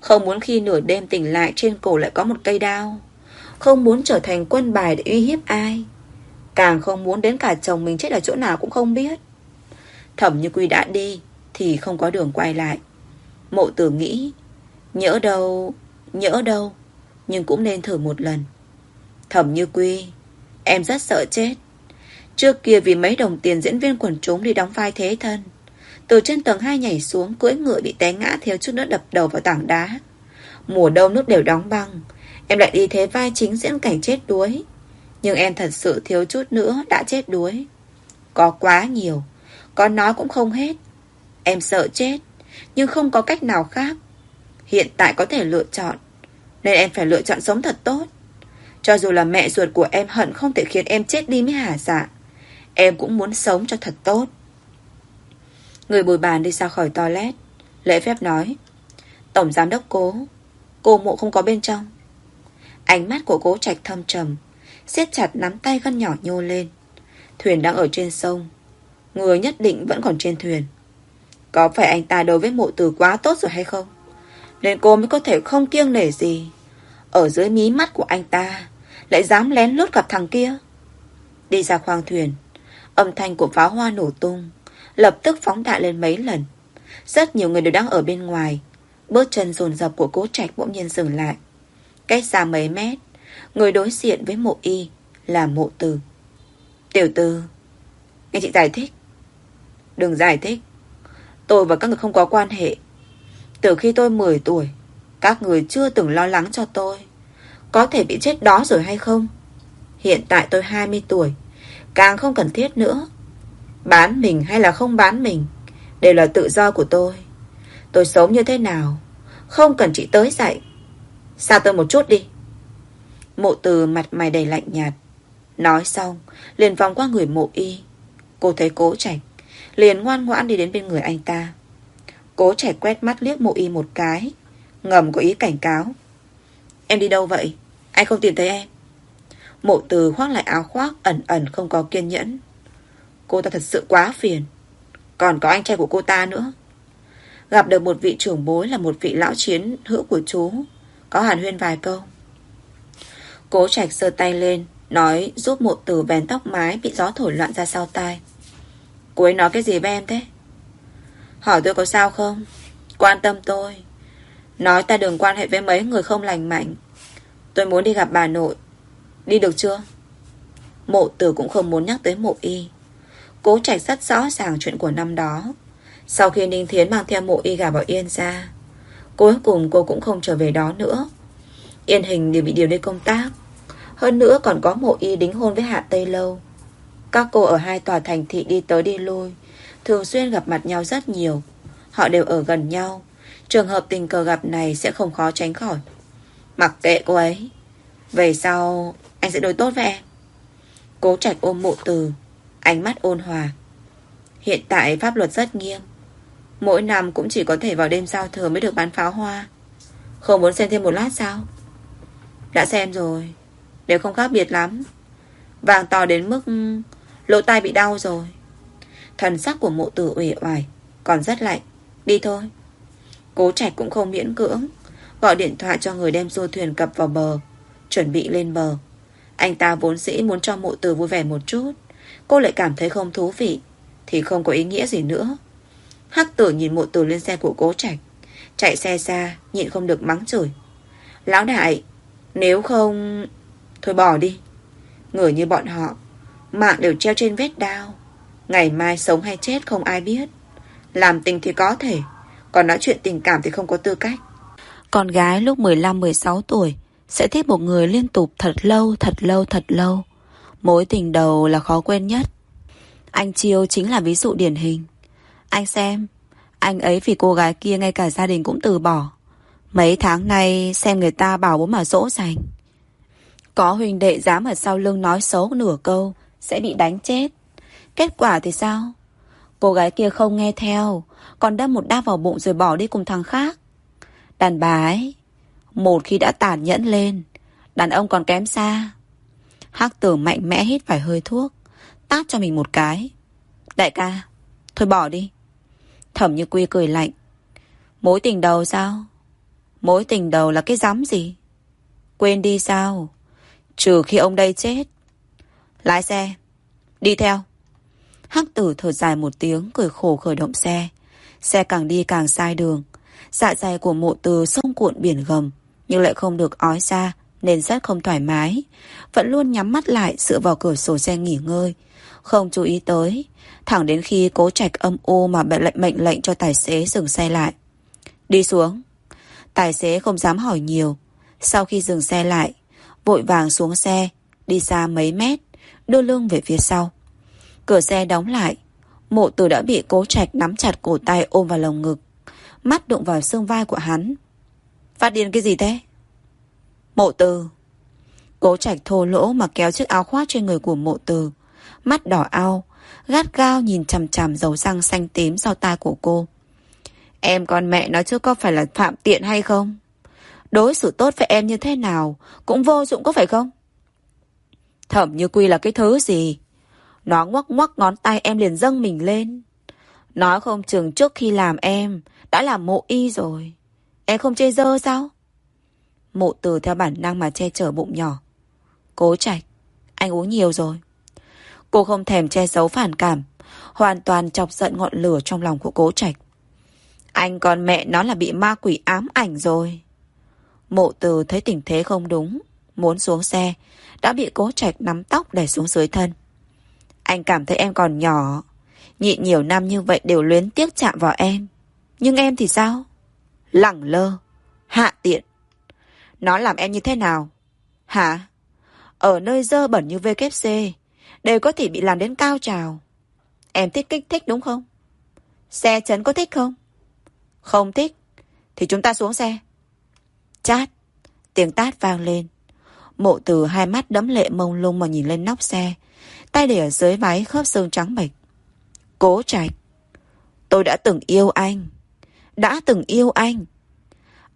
Không muốn khi nửa đêm tỉnh lại trên cổ lại có một cây đao. Không muốn trở thành quân bài để uy hiếp ai. Càng không muốn đến cả chồng mình chết ở chỗ nào cũng không biết. Thẩm như Quy đã đi thì không có đường quay lại. Mộ tử nghĩ, Nhỡ đâu Nhỡ đâu, Nhưng cũng nên thử một lần Thẩm như Quy, Em rất sợ chết Trước kia vì mấy đồng tiền diễn viên quần chúng đi đóng vai thế thân từ trên tầng 2 nhảy xuống, Cưỡi ngựa bị té ngã thiếu chút nữa đập đầu vào tảng đá. Mùa đông nước đều đóng băng, Em lại đi thế vai chính diễn cảnh chết đuối. Nhưng em thật sự thiếu chút nữa đã chết đuối. Có quá nhiều, Có nói cũng không hết. Em sợ chết, Nhưng không có cách nào khác. Hiện tại có thể lựa chọn, Nên em phải lựa chọn sống thật tốt. Cho dù là mẹ ruột của em hận không thể khiến em chết đi mới hả dạ. Em cũng muốn sống cho thật tốt. Người bồi bàn đi ra khỏi toilet. Lễ phép nói, Tổng giám đốc cố, Cô mộ không có bên trong. Ánh mắt của cố trạch thâm trầm, siết chặt nắm tay gân nhỏ nhô lên. Thuyền đang ở trên sông, Người nhất định vẫn còn trên thuyền. Có phải anh ta đối với mộ từ quá tốt rồi hay không? Nên cô mới có thể không kiêng nể gì. Ở dưới mí mắt của anh ta, Lại dám lén lút gặp thằng kia. Đi ra khoang thuyền, Âm thanh của pháo hoa nổ tung. Lập tức phóng đại lên mấy lần. Rất nhiều người đều đang ở bên ngoài. Bước chân dồn dập của cố trạch bỗng nhiên dừng lại. Cách xa mấy mét, Người đối diện với mộ y Là mộ từ Tiểu tư, Nghe chị giải thích. Đừng giải thích. Tôi và các người không có quan hệ. Từ khi tôi 10 tuổi, Các người chưa từng lo lắng cho tôi. Có thể bị chết đó rồi hay không? Hiện tại tôi 20 tuổi, Càng không cần thiết nữa. Bán mình hay là không bán mình, Đều là tự do của tôi. Tôi sống như thế nào, Không cần chị tới dạy. Sao tôi một chút đi. Mộ từ mặt mày đầy lạnh nhạt. Nói xong, Liền vòng qua người mộ y. Cô thấy cố trạch, Liền ngoan ngoãn đi đến bên người anh ta. Cố trạch quét mắt liếc mộ y một cái, Ngầm có ý cảnh cáo. Em đi đâu vậy? Anh không tìm thấy em. Mộ từ khoác lại áo khoác, ẩn ẩn không có kiên nhẫn. Cô ta thật sự quá phiền. Còn có anh trai của cô ta nữa. Gặp được một vị trưởng bối là một vị lão chiến hữu của chú. Có hàn huyên vài câu. Cố trạch sơ tay lên, Nói giúp mộ từ bèn tóc mái Bị gió thổi loạn ra sau tai. Cô ấy nói cái gì với em thế? Hỏi tôi có sao không? Quan tâm tôi. Nói ta đừng quan hệ với mấy người không lành mạnh. Tôi muốn đi gặp bà nội. Đi được chưa? Mộ tử cũng không muốn nhắc tới mộ y. Cố trạch rất rõ ràng chuyện của năm đó. Sau khi Ninh Thiến mang theo mộ y gà vào Yên ra, Cuối cùng cô cũng không trở về đó nữa. Yên hình đều bị điều đi công tác. Hơn nữa còn có mộ y đính hôn với Hạ Tây Lâu. Các cô ở hai tòa thành thị đi tới đi lui, Thường xuyên gặp mặt nhau rất nhiều. Họ đều ở gần nhau. Trường hợp tình cờ gặp này sẽ không khó tránh khỏi. Mặc kệ cô ấy, Về sau Anh sẽ đối tốt với em. Cố trạch ôm mộ từ. Ánh mắt ôn hòa. Hiện tại pháp luật rất nghiêm. Mỗi năm cũng chỉ có thể vào đêm giao thừa mới được bán pháo hoa. Không muốn xem thêm một lát sao? Đã xem rồi. Đều không khác biệt lắm. Vàng to đến mức Lỗ tai bị đau rồi. Thần sắc của mộ tử ủy oải, Còn rất lạnh. Đi thôi. Cố trạch cũng không miễn cưỡng, Gọi điện thoại cho người đem du thuyền cập vào bờ, Chuẩn bị lên bờ. Anh ta vốn dĩ muốn cho mộ tử vui vẻ một chút. Cô lại cảm thấy không thú vị Thì không có ý nghĩa gì nữa. Hắc tử nhìn mụ tử lên xe của cố trạch Chạy xe xa Nhịn không được mắng chửi. Lão đại Nếu không Thôi bỏ đi. Người như bọn họ Mạng đều treo trên vết đao. Ngày mai sống hay chết không ai biết. Làm tình thì có thể Còn nói chuyện tình cảm thì không có tư cách.
Con gái lúc 15-16 tuổi Sẽ thích một người liên tục thật lâu, thật lâu, thật lâu. Mối tình đầu là khó quên nhất Anh Chiêu chính là ví dụ điển hình Anh xem, anh ấy vì cô gái kia ngay cả gia đình cũng từ bỏ. Mấy tháng nay xem người ta bảo bố mà dỗ dành. Có huynh đệ dám ở sau lưng nói xấu nửa câu sẽ bị đánh chết. Kết quả thì sao? Cô gái kia không nghe theo, còn đâm một đao vào bụng rồi bỏ đi cùng thằng khác. Đàn bà ấy, một khi đã tàn nhẫn lên, đàn ông còn kém xa. Hắc tử mạnh mẽ hít phải hơi thuốc, tát cho mình một cái. Đại ca, thôi bỏ đi. Thẩm như quy cười lạnh. Mối tình đầu sao? Mối tình đầu là cái dám gì? Quên đi sao? Trừ khi ông đây chết. Lái xe. Đi theo. Hắc tử thở dài một tiếng cười khổ khởi động xe. Xe càng đi càng sai đường. Dạ dày của mộ từ sông cuộn biển gầm. Nhưng lại không được ói ra nên rất không thoải mái. Vẫn luôn nhắm mắt lại dựa vào cửa sổ xe nghỉ ngơi. Không chú ý tới. Thẳng đến khi cố trạch âm u mà bệnh lệnh mệnh lệnh cho tài xế dừng xe lại. Đi xuống. Tài xế không dám hỏi nhiều. Sau khi dừng xe lại, vội vàng xuống xe, đi xa mấy mét, đưa lưng về phía sau. Cửa xe đóng lại, mộ tử đã bị cố trạch nắm chặt cổ tay ôm vào lồng ngực. Mắt đụng vào xương vai của hắn. Phát điên cái gì thế? Mộ tử. Cố trạch thô lỗ mà kéo chiếc áo khoác trên người của mộ tử. Mắt đỏ ao, gắt gao nhìn chằm chằm dấu răng xanh tím sau tai của cô. Em con mẹ nói chứ có phải là phạm tiện hay không? Đối xử tốt với em như thế nào cũng vô dụng có phải không? Thẩm như quy là cái thứ gì? Nó ngoắc ngoắc ngón tay em liền dâng mình lên. Nói không chừng trước khi làm em đã làm mộ y rồi. Em không chê dơ sao? Mộ từ theo bản năng mà che chở bụng nhỏ. Cố Trạch, anh uống nhiều rồi. Cô không thèm che giấu phản cảm, hoàn toàn chọc giận ngọn lửa trong lòng của cố trạch. Anh còn mẹ nó là bị ma quỷ ám ảnh rồi. Mộ từ thấy tình thế không đúng, muốn xuống xe, đã bị cố trạch nắm tóc đẩy xuống dưới thân. Anh cảm thấy em còn nhỏ, nhịn nhiều năm như vậy đều luyến tiếc chạm vào em. Nhưng em thì sao? Lẳng lơ, hạ tiện. Nó làm em như thế nào? Hả? Ở nơi dơ bẩn như VKC, đều có thể bị làm đến cao trào. Em thích kích thích đúng không? Xe chấn có thích không? Không thích, thì chúng ta xuống xe. Chát, tiếng tát vang lên. Mộ từ hai mắt đấm lệ mông lung mà nhìn lên nóc xe. Tay để ở dưới váy khớp xương trắng bệch. Cố trạch. Tôi đã từng yêu anh. Đã từng yêu anh.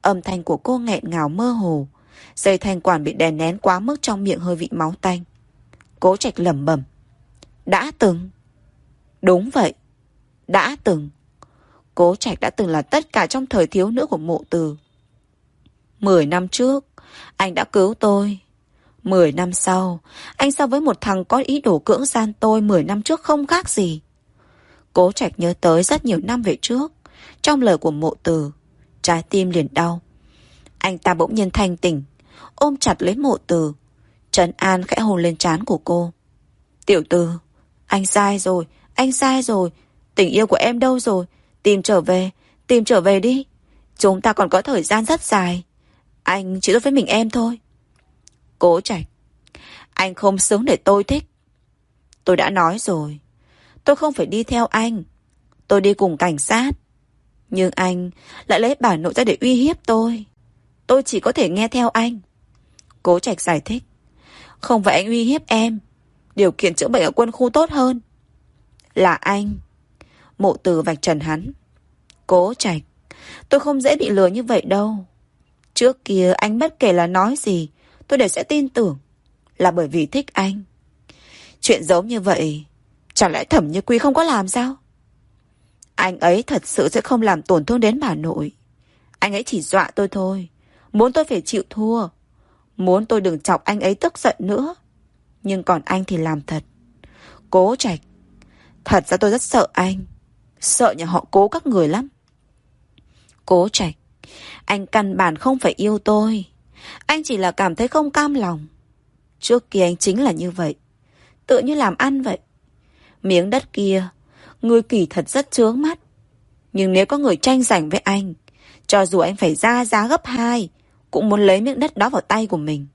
Âm thanh của cô nghẹn ngào mơ hồ. Dây thanh quản bị đè nén quá mức trong miệng hơi vị máu tanh. Cố trạch lẩm bẩm. Đã từng. Đúng vậy. Đã từng. Cố Trạch đã từng là tất cả trong thời thiếu nữ của mộ từ. Mười năm trước, anh đã cứu tôi. Mười năm sau, anh so với một thằng có ý đồ cưỡng gian tôi mười năm trước không khác gì. Cố Trạch nhớ tới rất nhiều năm về trước. Trong lời của mộ từ, trái tim liền đau. Anh ta bỗng nhiên thanh tỉnh, ôm chặt lấy mộ từ. Trấn An khẽ hôn lên trán của cô. Tiểu từ, anh sai rồi, anh sai rồi. Tình yêu của em đâu rồi? Tìm trở về, tìm trở về đi. Chúng ta còn có thời gian rất dài. Anh chỉ đối với mình em thôi. Cố Trạch, anh không xứng để tôi thích. Tôi đã nói rồi, tôi không phải đi theo anh. Tôi đi cùng cảnh sát. Nhưng anh lại lấy bà nội ra để uy hiếp tôi. Tôi chỉ có thể nghe theo anh. Cố Trạch giải thích. Không phải anh uy hiếp em. Điều kiện chữa bệnh ở quân khu tốt hơn. Là anh. Mộ từ vạch trần hắn. Cố Trạch, tôi không dễ bị lừa như vậy đâu. Trước kia anh bất kể là nói gì, tôi đều sẽ tin tưởng. Là bởi vì thích anh. Chuyện giống như vậy, chẳng lẽ thẩm như quy không có làm sao? Anh ấy thật sự sẽ không làm tổn thương đến bà nội. Anh ấy chỉ dọa tôi thôi. Muốn tôi phải chịu thua. Muốn tôi đừng chọc anh ấy tức giận nữa. Nhưng còn anh thì làm thật. Cố trạch. Thật ra tôi rất sợ anh. Sợ nhà họ cố các người lắm. Cố trạch. Anh căn bản không phải yêu tôi. Anh chỉ là cảm thấy không cam lòng. Trước kia anh chính là như vậy. Tự như làm ăn vậy. Miếng đất kia, người kỳ thật rất chướng mắt. Nhưng nếu có người tranh giành với anh, cho dù anh phải ra giá gấp hai, cũng muốn lấy miếng đất đó vào tay của mình.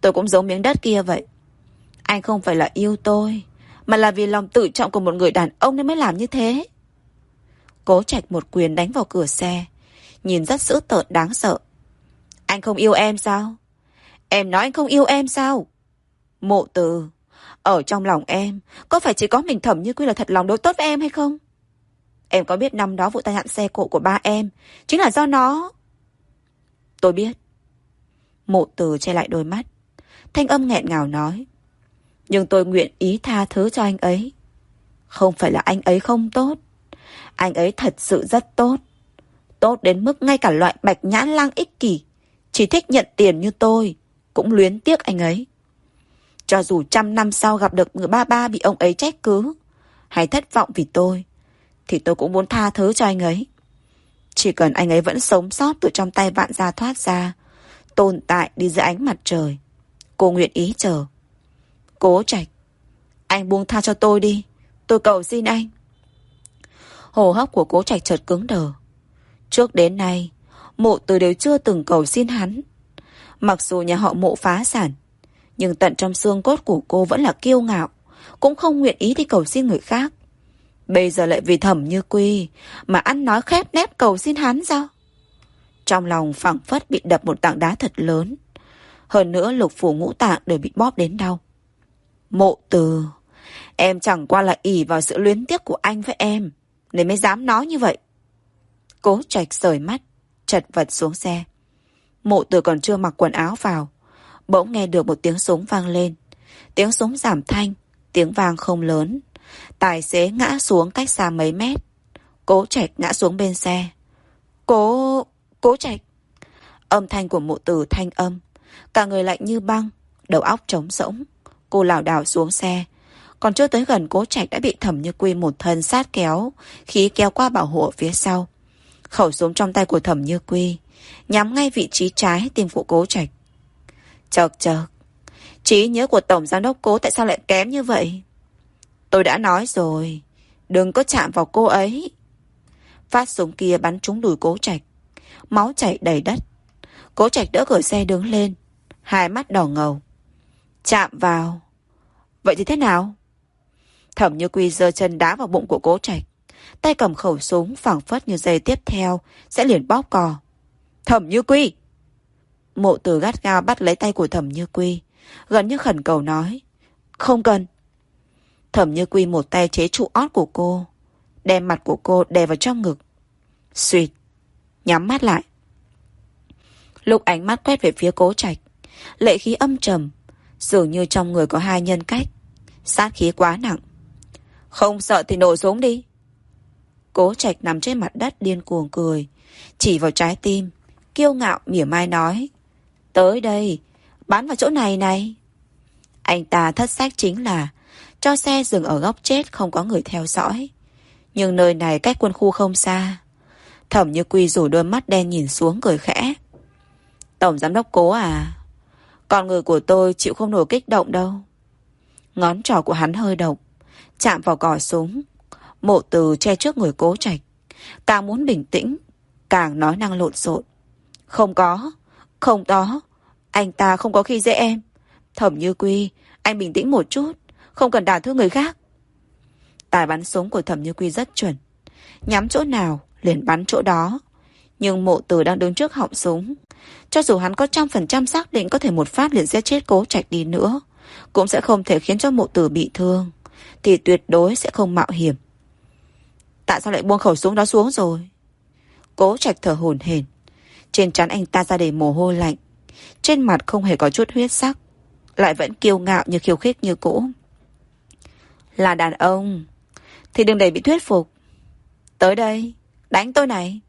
Tôi cũng giống miếng đất kia vậy. Anh không phải là yêu tôi, mà là vì lòng tự trọng của một người đàn ông nên mới làm như thế. Cố trạch một quyền đánh vào cửa xe. Nhìn rất dữ tợn đáng sợ. Anh không yêu em sao? Em nói anh không yêu em sao? Mộ từ. Ở trong lòng em, có phải chỉ có mình thẩm như quy là thật lòng đối tốt với em hay không? Em có biết năm đó vụ tai nạn xe cộ của ba em chính là do nó... Tôi biết. Mộ từ che lại đôi mắt. Thanh âm nghẹn ngào nói. Nhưng tôi nguyện ý tha thứ cho anh ấy. Không phải là anh ấy không tốt. Anh ấy thật sự rất tốt. Tốt đến mức ngay cả loại bạch nhãn lang ích kỷ. Chỉ thích nhận tiền như tôi. Cũng luyến tiếc anh ấy. Cho dù trăm năm sau gặp được người ba ba bị ông ấy trách cứ. Hay thất vọng vì tôi. Thì tôi cũng muốn tha thứ cho anh ấy. Chỉ cần anh ấy vẫn sống sót từ trong tay vạn gia thoát ra. Tồn tại đi dưới ánh mặt trời. Cô nguyện ý chờ. Cố trạch. Anh buông tha cho tôi đi. Tôi cầu xin anh. Hồ hấp của cố trạch chợt cứng đờ. Trước đến nay, mộ từ đều chưa từng cầu xin hắn. Mặc dù nhà họ mộ phá sản, nhưng tận trong xương cốt của cô vẫn là kiêu ngạo, cũng không nguyện ý đi cầu xin người khác. Bây giờ lại vì thẩm như quy, mà ăn nói khép nép cầu xin hắn sao? Trong lòng phẳng phất bị đập một tảng đá thật lớn. Hơn nữa lục phủ ngũ tạng đều bị bóp đến đau. Mộ từ, em chẳng qua là ỉ vào sự luyến tiếc của anh với em, nên mới dám nói như vậy. Cố trạch rời mắt, chật vật xuống xe. Mộ từ còn chưa mặc quần áo vào. Bỗng nghe được một tiếng súng vang lên. Tiếng súng giảm thanh, tiếng vang không lớn. Tài xế ngã xuống cách xa mấy mét. Cố trạch ngã xuống bên xe. Cố... cố trạch. Âm thanh của mụ tử thanh âm. Cả người lạnh như băng, đầu óc trống rỗng. Cô lảo đảo xuống xe. Còn chưa tới gần cố trạch đã bị thẩm như quy một thân sát kéo, khí kéo qua bảo hộ phía sau. Khẩu súng trong tay của thẩm như quy, nhắm ngay vị trí trái tim của cố trạch. Chợt chợt, trí nhớ của tổng giám đốc cố tại sao lại kém như vậy? Tôi đã nói rồi, đừng có chạm vào cô ấy. Phát súng kia bắn trúng đùi cố trạch, máu chảy đầy đất. Cố trạch đỡ cửa xe đứng lên, hai mắt đỏ ngầu. Chạm vào. Vậy thì thế nào? Thẩm Như Quy giơ chân đá vào bụng của cố trạch. Tay cầm khẩu súng phẳng phất như dây tiếp theo sẽ liền bóp cò. Thẩm Như Quy! Mộ tử gắt gao bắt lấy tay của Thẩm Như Quy. Gần như khẩn cầu nói. Không cần. Thẩm Như Quy một tay chế trụ ót của cô. Đem mặt của cô đè vào trong ngực. Xuyệt. Nhắm mắt lại. Lúc ánh mắt quét về phía cố trạch. Lệ khí âm trầm. Dường như trong người có hai nhân cách. Sát khí quá nặng. Không sợ thì nổ xuống đi. Cố trạch nằm trên mặt đất điên cuồng cười. Chỉ vào trái tim. Kiêu ngạo mỉa mai nói. Tới đây. Bán vào chỗ này này. Anh ta thất sách chính là, cho xe dừng ở góc chết không có người theo dõi. Nhưng nơi này cách quân khu không xa. Thẩm như quy rủ đôi mắt đen nhìn xuống cười khẽ. Tổng giám đốc cố à? Con người của tôi chịu không nổi kích động đâu. Ngón trỏ của hắn hơi độc. Chạm vào cò súng. Mộ từ che trước người cố trạch. Càng muốn bình tĩnh. Càng nói năng lộn xộn. Không có. Không có. Anh ta không có khi dễ em. Thẩm như quy. Anh bình tĩnh một chút. Không cần đả thương người khác. Tài bắn súng của thẩm như quy rất chuẩn. Nhắm chỗ nào liền bắn chỗ đó. Nhưng mộ tử đang đứng trước họng súng. Cho dù hắn có trăm phần trăm xác định có thể một phát liền giết chết cố trạch đi nữa, cũng sẽ không thể khiến cho mộ tử bị thương. Thì tuyệt đối sẽ không mạo hiểm. Tại sao lại buông khẩu súng đó xuống rồi? Cố trạch thở hồn hển Trên trán anh ta ra đầy mồ hôi lạnh. Trên mặt không hề có chút huyết sắc. Lại vẫn kiêu ngạo như khiêu khích như cũ. Là đàn ông. Thì đừng để bị thuyết phục. Tới đây. Đánh tôi này.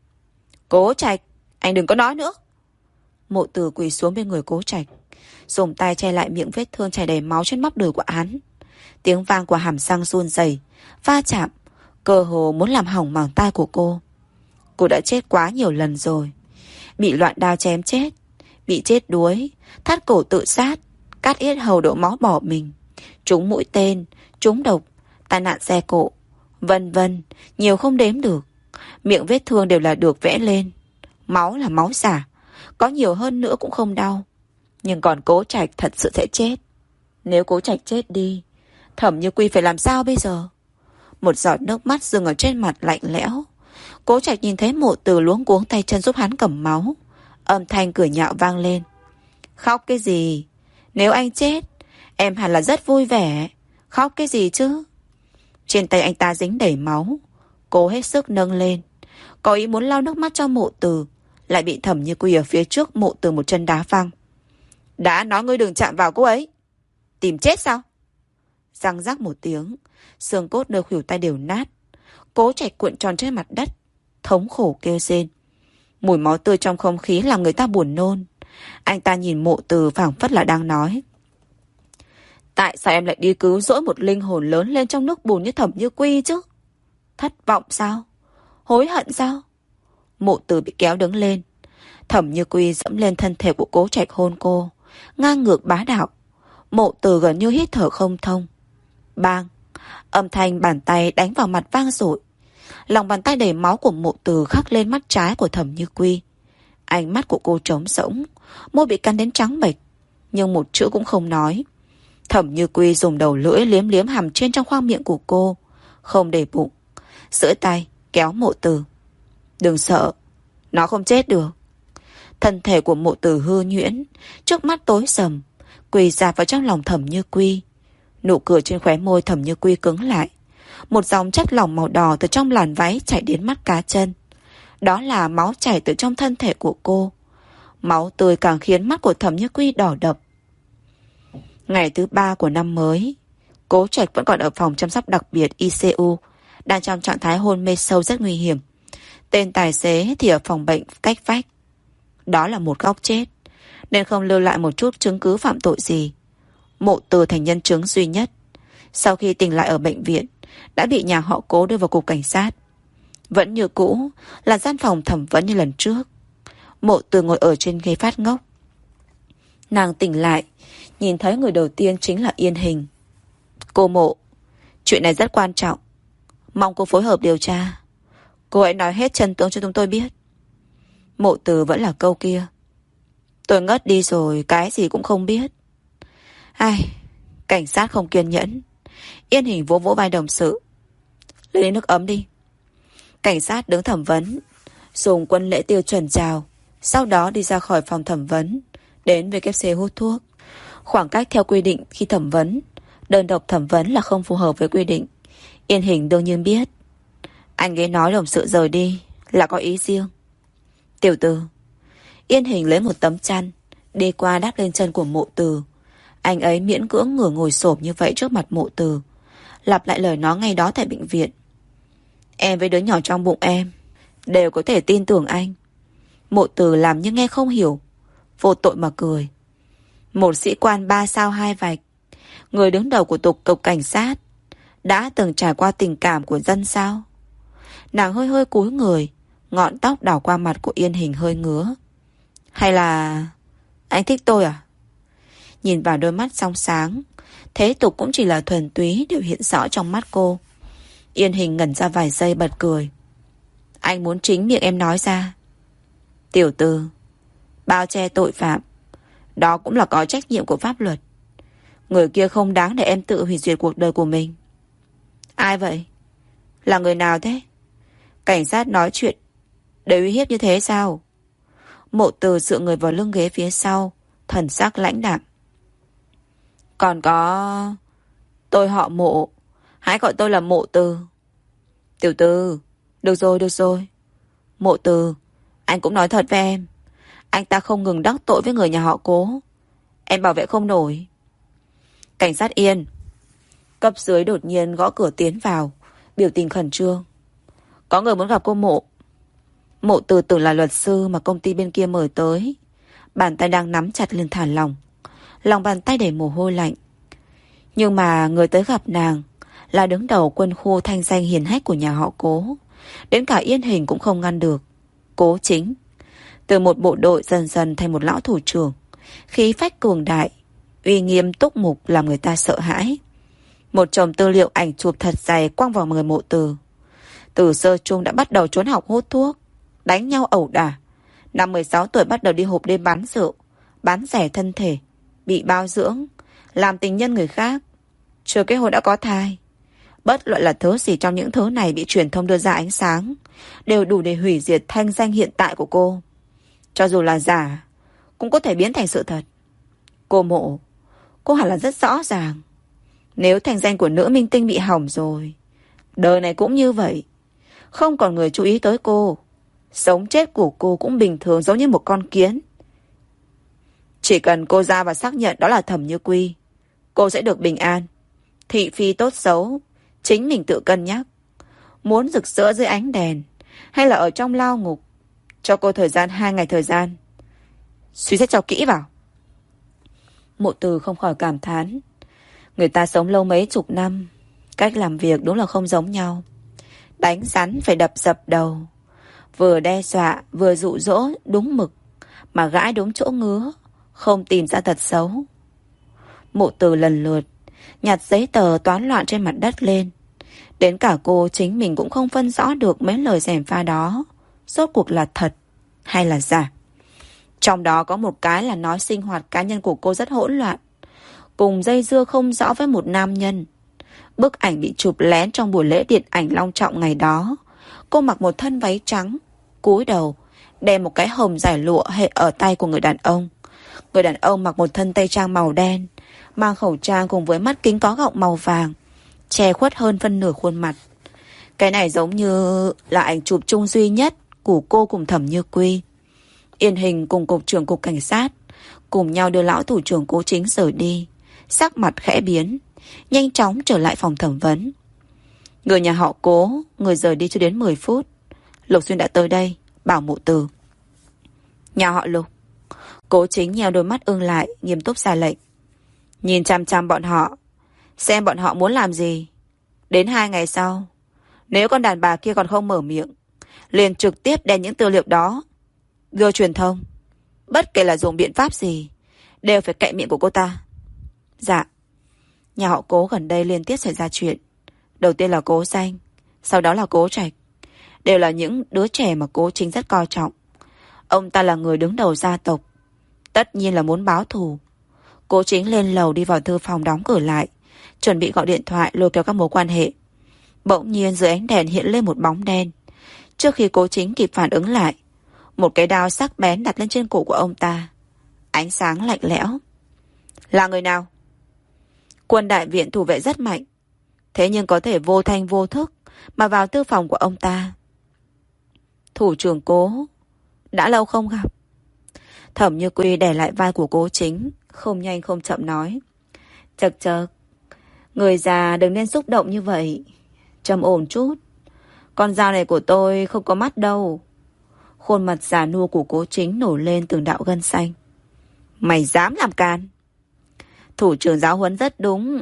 Cố trạch. Anh đừng có nói nữa. Mộ tử quỳ xuống bên người cố trạch. Dùng tay che lại miệng vết thương chảy đầy máu trên móc đùi của án. Tiếng vang của hàm răng run rẩy, Va chạm. Cơ hồ muốn làm hỏng màng tai của cô. Cô đã chết quá nhiều lần rồi. Bị loạn đao chém chết. Bị chết đuối. Thắt cổ tự sát. Cắt yết hầu đổ máu bỏ mình. Trúng mũi tên. Trúng độc. Tai nạn xe cộ. Vân vân. Nhiều không đếm được. Miệng vết thương đều là được vẽ lên. Máu là máu giả có nhiều hơn nữa cũng không đau. Nhưng còn cố trạch thật sự sẽ chết. Nếu cố trạch chết đi, thẩm như quy phải làm sao bây giờ? Một giọt nước mắt dừng ở trên mặt lạnh lẽo. Cố trạch nhìn thấy mộ từ luống cuống tay chân giúp hắn cầm máu. Âm thanh cười nhạo vang lên. Khóc cái gì? Nếu anh chết, em hẳn là rất vui vẻ. Khóc cái gì chứ? Trên tay anh ta dính đầy máu. Cố hết sức nâng lên. Có ý muốn lau nước mắt cho mộ từ. Lại bị thẩm như quy ở phía trước mộ từ một chân đá văng. Đã nói ngươi đừng chạm vào cô ấy. Tìm chết sao? Răng rắc một tiếng. Xương cốt nơi khuỷu tay đều nát. Cố chạy cuộn tròn trên mặt đất. Thống khổ kêu rên. Mùi máu tươi trong không khí làm người ta buồn nôn. Anh ta nhìn mộ từ phảng phất là đang nói. Tại sao em lại đi cứu rỗi một linh hồn lớn lên trong nước bùn như thẩm như quy chứ? Thất vọng sao? Hối hận sao? Mộ từ bị kéo đứng lên. Thẩm như quy dẫm lên thân thể của cố trạch hôn cô. Ngang ngược bá đạo. Mộ từ gần như hít thở không thông. Bang. Âm thanh bàn tay đánh vào mặt vang rội. Lòng bàn tay đầy máu của mộ từ khắc lên mắt trái của thẩm như quy. Ánh mắt của cô trống rỗng. Môi bị cắn đến trắng bệch. Nhưng một chữ cũng không nói. Thẩm như quy dùng đầu lưỡi liếm liếm hàm trên trong khoang miệng của cô. Không để bụng. Sữa tay, kéo mộ từ. Đừng sợ. Nó không chết được. Thân thể của mộ tử hư nhuyễn, trước mắt tối sầm, quỳ dạp vào trong lòng thẩm như quy. Nụ cười trên khóe môi thẩm như quy cứng lại. Một dòng chất lỏng màu đỏ từ trong làn váy chảy đến mắt cá chân. Đó là máu chảy từ trong thân thể của cô. Máu tươi càng khiến mắt của thẩm như quy đỏ đập. Ngày thứ ba của năm mới, Cố Trạch vẫn còn ở phòng chăm sóc đặc biệt ICU, đang trong trạng thái hôn mê sâu rất nguy hiểm. Tên tài xế thì ở phòng bệnh cách vách. Đó là một góc chết, nên không lưu lại một chút chứng cứ phạm tội gì. Mộ từ thành nhân chứng duy nhất. Sau khi tỉnh lại ở bệnh viện, đã bị nhà họ cố đưa vào cục cảnh sát. Vẫn như cũ, là gian phòng thẩm vấn như lần trước. Mộ từ ngồi ở trên ghế phát ngốc. Nàng tỉnh lại, nhìn thấy người đầu tiên chính là Yên Hình. Cô mộ, chuyện này rất quan trọng. Mong cô phối hợp điều tra. Cô hãy nói hết chân tướng cho chúng tôi biết. Mộ từ vẫn là câu kia. Tôi ngất đi rồi, cái gì cũng không biết. Ai, cảnh sát không kiên nhẫn. Yên hình vỗ vỗ vai đồng sự. Lấy nước ấm đi. Cảnh sát đứng thẩm vấn, dùng quân lễ tiêu chuẩn chào, sau đó đi ra khỏi phòng thẩm vấn, đến WC hút thuốc. Khoảng cách theo quy định khi thẩm vấn, đơn độc thẩm vấn là không phù hợp với quy định. Yên hình đương nhiên biết. Anh ấy nói đồng sự rời đi là có ý riêng. Tiểu tử. Yên hình lấy một tấm chăn, đi qua đắp lên chân của mộ từ. Anh ấy miễn cưỡng ngửa ngồi xổm như vậy trước mặt mộ từ. Lặp lại lời nó ngay đó tại bệnh viện. Em với đứa nhỏ trong bụng em đều có thể tin tưởng anh. Mộ từ làm như nghe không hiểu. Vô tội mà cười. Một sĩ quan ba sao hai vạch. Người đứng đầu của tục cục cảnh sát. Đã từng trải qua tình cảm của dân sao? Nàng hơi hơi cúi người. Ngọn tóc đảo qua mặt của Yên Hình hơi ngứa. Hay là... Anh thích tôi à? Nhìn vào đôi mắt song sáng. Thế tục cũng chỉ là thuần túy đều hiện rõ trong mắt cô. Yên Hình ngẩn ra vài giây bật cười. Anh muốn chính miệng em nói ra. Tiểu tư, bao che tội phạm. Đó cũng là có trách nhiệm của pháp luật. Người kia không đáng để em tự hủy diệt cuộc đời của mình. Ai vậy? Là người nào thế? Cảnh sát nói chuyện để uy hiếp như thế sao? Mộ từ dựa người vào lưng ghế phía sau, thần sắc lãnh đạm. Còn có... Tôi họ mộ. Hãy gọi tôi là mộ từ. Tiểu tư, được rồi, được rồi. Mộ từ, anh cũng nói thật với em. Anh ta không ngừng đắc tội với người nhà họ cố. Em bảo vệ không nổi. Cảnh sát yên. Cấp dưới đột nhiên gõ cửa tiến vào, biểu tình khẩn trương. Có người muốn gặp cô mộ. Mộ từ tưởng là luật sư mà công ty bên kia mời tới. Bàn tay đang nắm chặt lên thả lòng. Lòng bàn tay đầy mồ hôi lạnh. Nhưng mà người tới gặp nàng là đứng đầu quân khu thanh danh hiền hách của nhà họ cố. Đến cả yên hình cũng không ngăn được. Cố chính. Từ một bộ đội dần dần thành một lão thủ trưởng. Khí phách cường đại. Uy nghiêm túc mục làm người ta sợ hãi. Một chồng tư liệu ảnh chụp thật dày quăng vào người mộ từ. Từ sơ trung đã bắt đầu trốn học hút thuốc, đánh nhau ẩu đả. Năm 16 tuổi bắt đầu đi hộp đêm bán rượu, bán rẻ thân thể, bị bao dưỡng, làm tình nhân người khác. Chưa kết hôn đã có thai. Bất luận là thứ gì trong những thứ này bị truyền thông đưa ra ánh sáng, đều đủ để hủy diệt thanh danh hiện tại của cô. Cho dù là giả, cũng có thể biến thành sự thật. Cô mộ, cô hẳn là rất rõ ràng. Nếu thanh danh của nữ minh tinh bị hỏng rồi, đời này cũng như vậy. Không còn người chú ý tới cô. Sống chết của cô cũng bình thường giống như một con kiến. Chỉ cần cô ra và xác nhận đó là thẩm như quy, cô sẽ được bình an. Thị phi tốt xấu, chính mình tự cân nhắc. Muốn rực rỡ dưới ánh đèn, hay là ở trong lao ngục, cho cô thời gian hai ngày thời gian. Suy xét cho kỹ vào. Mộ từ không khỏi cảm thán. Người ta sống lâu mấy chục năm, cách làm việc đúng là không giống nhau. Đánh rắn phải đập dập đầu. Vừa đe dọa, vừa dụ dỗ đúng mực, mà gãi đúng chỗ ngứa, không tìm ra thật xấu. mụ từ lần lượt, nhặt giấy tờ toán loạn trên mặt đất lên. Đến cả cô chính mình cũng không phân rõ được mấy lời rèm pha đó. Rốt cuộc là thật hay là giả. Trong đó có một cái là nói sinh hoạt cá nhân của cô rất hỗn loạn. Cùng dây dưa không rõ với một nam nhân. Bức ảnh bị chụp lén trong buổi lễ điện ảnh long trọng ngày đó. Cô mặc một thân váy trắng, cúi đầu, đeo một cái hồng giải lụa hệ ở tay của người đàn ông. Người đàn ông mặc một thân tây trang màu đen, mang khẩu trang cùng với mắt kính có gọng màu vàng, che khuất hơn phân nửa khuôn mặt. Cái này giống như là ảnh chụp chung duy nhất của cô cùng thẩm như quy. Yên hình cùng cục trưởng cục cảnh sát, cùng nhau đưa lão thủ trưởng cố chính rời đi. Sắc mặt khẽ biến, nhanh chóng trở lại phòng thẩm vấn. Người nhà họ cố, người rời đi chưa đến 10 phút. Lục Xuyên đã tới đây, bảo mụ từ. Nhà họ Lục. Cố chính nheo đôi mắt ưng lại, nghiêm túc ra lệnh. Nhìn chăm chăm bọn họ, xem bọn họ muốn làm gì. Đến hai ngày sau, nếu con đàn bà kia còn không mở miệng, liền trực tiếp đem những tư liệu đó đưa truyền thông. Bất kể là dùng biện pháp gì, đều phải cậy miệng của cô ta. Dạ. Nhà họ cố gần đây liên tiếp xảy ra chuyện. Đầu tiên là cố danh, sau đó là cố trạch. Đều là những đứa trẻ mà cố chính rất coi trọng. Ông ta là người đứng đầu gia tộc. Tất nhiên là muốn báo thù. Cố chính lên lầu đi vào thư phòng đóng cửa lại. Chuẩn bị gọi điện thoại lôi kéo các mối quan hệ. Bỗng nhiên dưới ánh đèn hiện lên một bóng đen. Trước khi cố chính kịp phản ứng lại, một cái đao sắc bén đặt lên trên cổ của ông ta. Ánh sáng lạnh lẽo. Là người nào? Quân đại viện thủ vệ rất mạnh. Thế nhưng có thể vô thanh vô thức mà vào tư phòng của ông ta. Thủ trưởng cố. Đã lâu không gặp. Thẩm như quy để lại vai của cố chính. Không nhanh không chậm nói. Chật chật. Người già đừng nên xúc động như vậy. Trầm ổn chút. Con dao này của tôi không có mắt đâu. Khuôn mặt già nua của cố chính nổi lên từng đạo gân xanh. Mày dám làm can? Thủ trưởng giáo huấn rất đúng.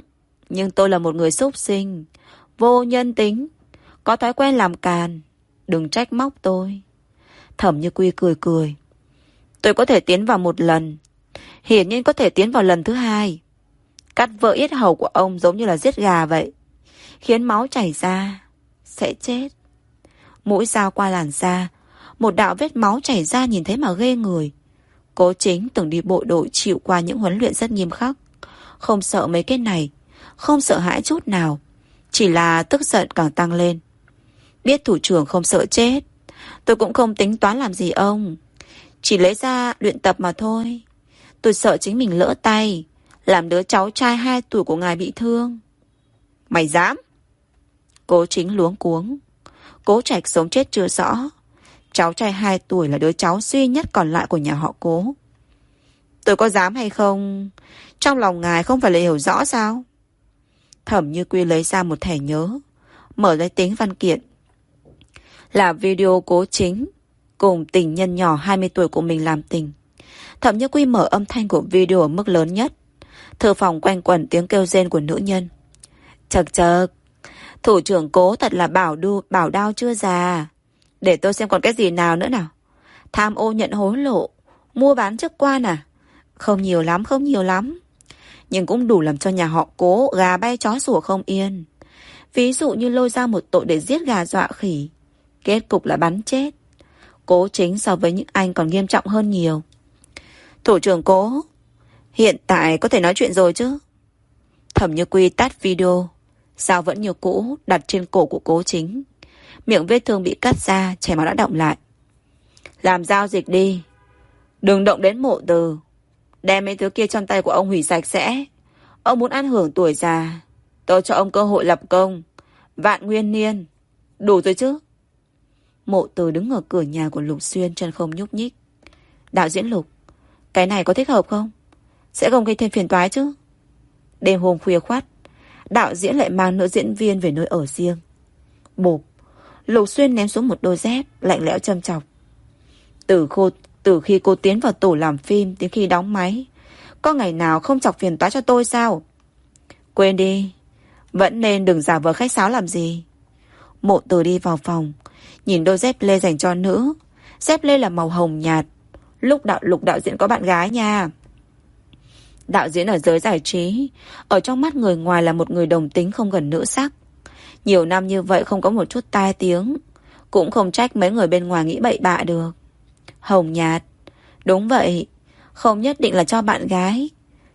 Nhưng tôi là một người xúc sinh. Vô nhân tính. Có thói quen làm càn. Đừng trách móc tôi. Thẩm như quy cười cười. Tôi có thể tiến vào một lần. Hiển nhiên có thể tiến vào lần thứ hai. Cắt vỡ yết hầu của ông giống như là giết gà vậy. Khiến máu chảy ra. Sẽ chết. Mũi dao qua làn da. Một đạo vết máu chảy ra nhìn thấy mà ghê người. Cố chính từng đi bộ đội chịu qua những huấn luyện rất nghiêm khắc. Không sợ mấy cái này. Không sợ hãi chút nào. Chỉ là tức giận càng tăng lên. Biết thủ trưởng không sợ chết. Tôi cũng không tính toán làm gì ông. Chỉ lấy ra luyện tập mà thôi. Tôi sợ chính mình lỡ tay. Làm đứa cháu trai 2 tuổi của ngài bị thương. Mày dám? Cố chính luống cuống. Cố trạch sống chết chưa rõ. Cháu trai 2 tuổi là đứa cháu duy nhất còn lại của nhà họ cố. Tôi có dám hay không? Trong lòng ngài không phải là hiểu rõ sao? Thẩm như quy lấy ra một thẻ nhớ. Mở lấy tính văn kiện. Là video cố chính. Cùng tình nhân nhỏ 20 tuổi của mình làm tình. Thẩm như quy mở âm thanh của video ở mức lớn nhất. Thư phòng quanh quẩn tiếng kêu rên của nữ nhân. Chật chật. Thủ trưởng cố thật là bảo đu, bảo đao chưa già. Để tôi xem còn cái gì nào nữa nào. Tham ô nhận hối lộ. Mua bán chức quan à? Không nhiều lắm, không nhiều lắm. Nhưng cũng đủ làm cho nhà họ cố gà bay chó sủa không yên. Ví dụ như lôi ra một tội để giết gà dọa khỉ. Kết cục là bắn chết. Cố chính so với những anh còn nghiêm trọng hơn nhiều. Thủ trưởng cố, hiện tại có thể nói chuyện rồi chứ? Thẩm như quy tắt video. Sao vẫn như cũ đặt trên cổ của cố chính. Miệng vết thương bị cắt ra, chảy máu đã động lại. Làm giao dịch đi. Đừng động đến mộ từ. Đem mấy thứ kia trong tay của ông hủy sạch sẽ. Ông muốn ăn hưởng tuổi già. Tôi cho ông cơ hội lập công. Vạn nguyên niên. Đủ rồi chứ? Mộ từ đứng ở cửa nhà của Lục Xuyên chân không nhúc nhích. Đạo diễn Lục, cái này có thích hợp không? Sẽ không gây thêm phiền toái chứ? Đêm hôm khuya khoát, đạo diễn lại mang nữ diễn viên về nơi ở riêng. Bộp, Lục Xuyên ném xuống một đôi dép, lạnh lẽo châm chọc. Từ, khô, từ khi cô tiến vào tổ làm phim đến khi đóng máy, có ngày nào không chọc phiền toái cho tôi sao? Quên đi, vẫn nên đừng giả vờ khách sáo làm gì. Mộ từ đi vào phòng, nhìn đôi dép lê dành cho nữ. Dép lê là màu hồng nhạt. Lúc đạo lục đạo diễn có bạn gái nha. Đạo diễn ở giới giải trí, ở trong mắt người ngoài là một người đồng tính không gần nữ sắc. Nhiều năm như vậy không có một chút tai tiếng, cũng không trách mấy người bên ngoài nghĩ bậy bạ được. Hồng nhạt, đúng vậy, không nhất định là cho bạn gái.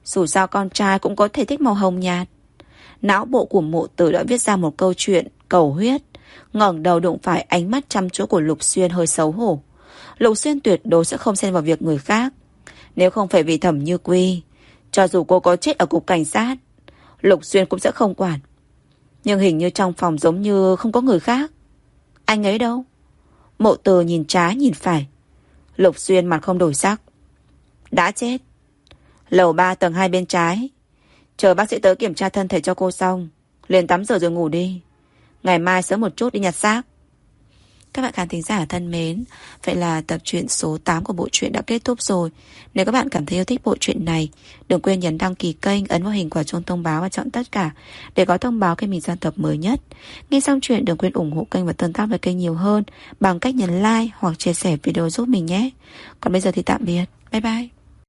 Dù sao con trai cũng có thể thích màu hồng nhạt. Não bộ của mộ tử đã viết ra một câu chuyện cầu huyết, ngẩng đầu đụng phải ánh mắt chăm chú của Lục Xuyên hơi xấu hổ. Lục Xuyên tuyệt đối sẽ không xen vào việc người khác. Nếu không phải vì thẩm như quy, cho dù cô có chết ở cục cảnh sát, Lục Xuyên cũng sẽ không quản. Nhưng hình như trong phòng giống như không có người khác. Anh ấy đâu? Mộ từ nhìn trái nhìn phải. Lục Xuyên mặt không đổi sắc. Đã chết. Lầu 3 tầng 2 bên trái. Chờ bác sĩ tới kiểm tra thân thể cho cô xong. Liền tắm rửa rồi ngủ đi. Ngày mai sớm một chút đi nhặt xác. Các bạn khán thính giả thân mến, vậy là tập truyện số 8 của bộ truyện đã kết thúc rồi. Nếu các bạn cảm thấy yêu thích bộ truyện này, đừng quên nhấn đăng ký kênh, ấn vào hình quả chuông thông báo và chọn tất cả để có thông báo khi mình ra tập mới nhất. Nghe xong chuyện đừng quên ủng hộ kênh và tương tác với kênh nhiều hơn bằng cách nhấn like hoặc chia sẻ video giúp mình nhé. Còn bây giờ thì tạm biệt. Bye bye.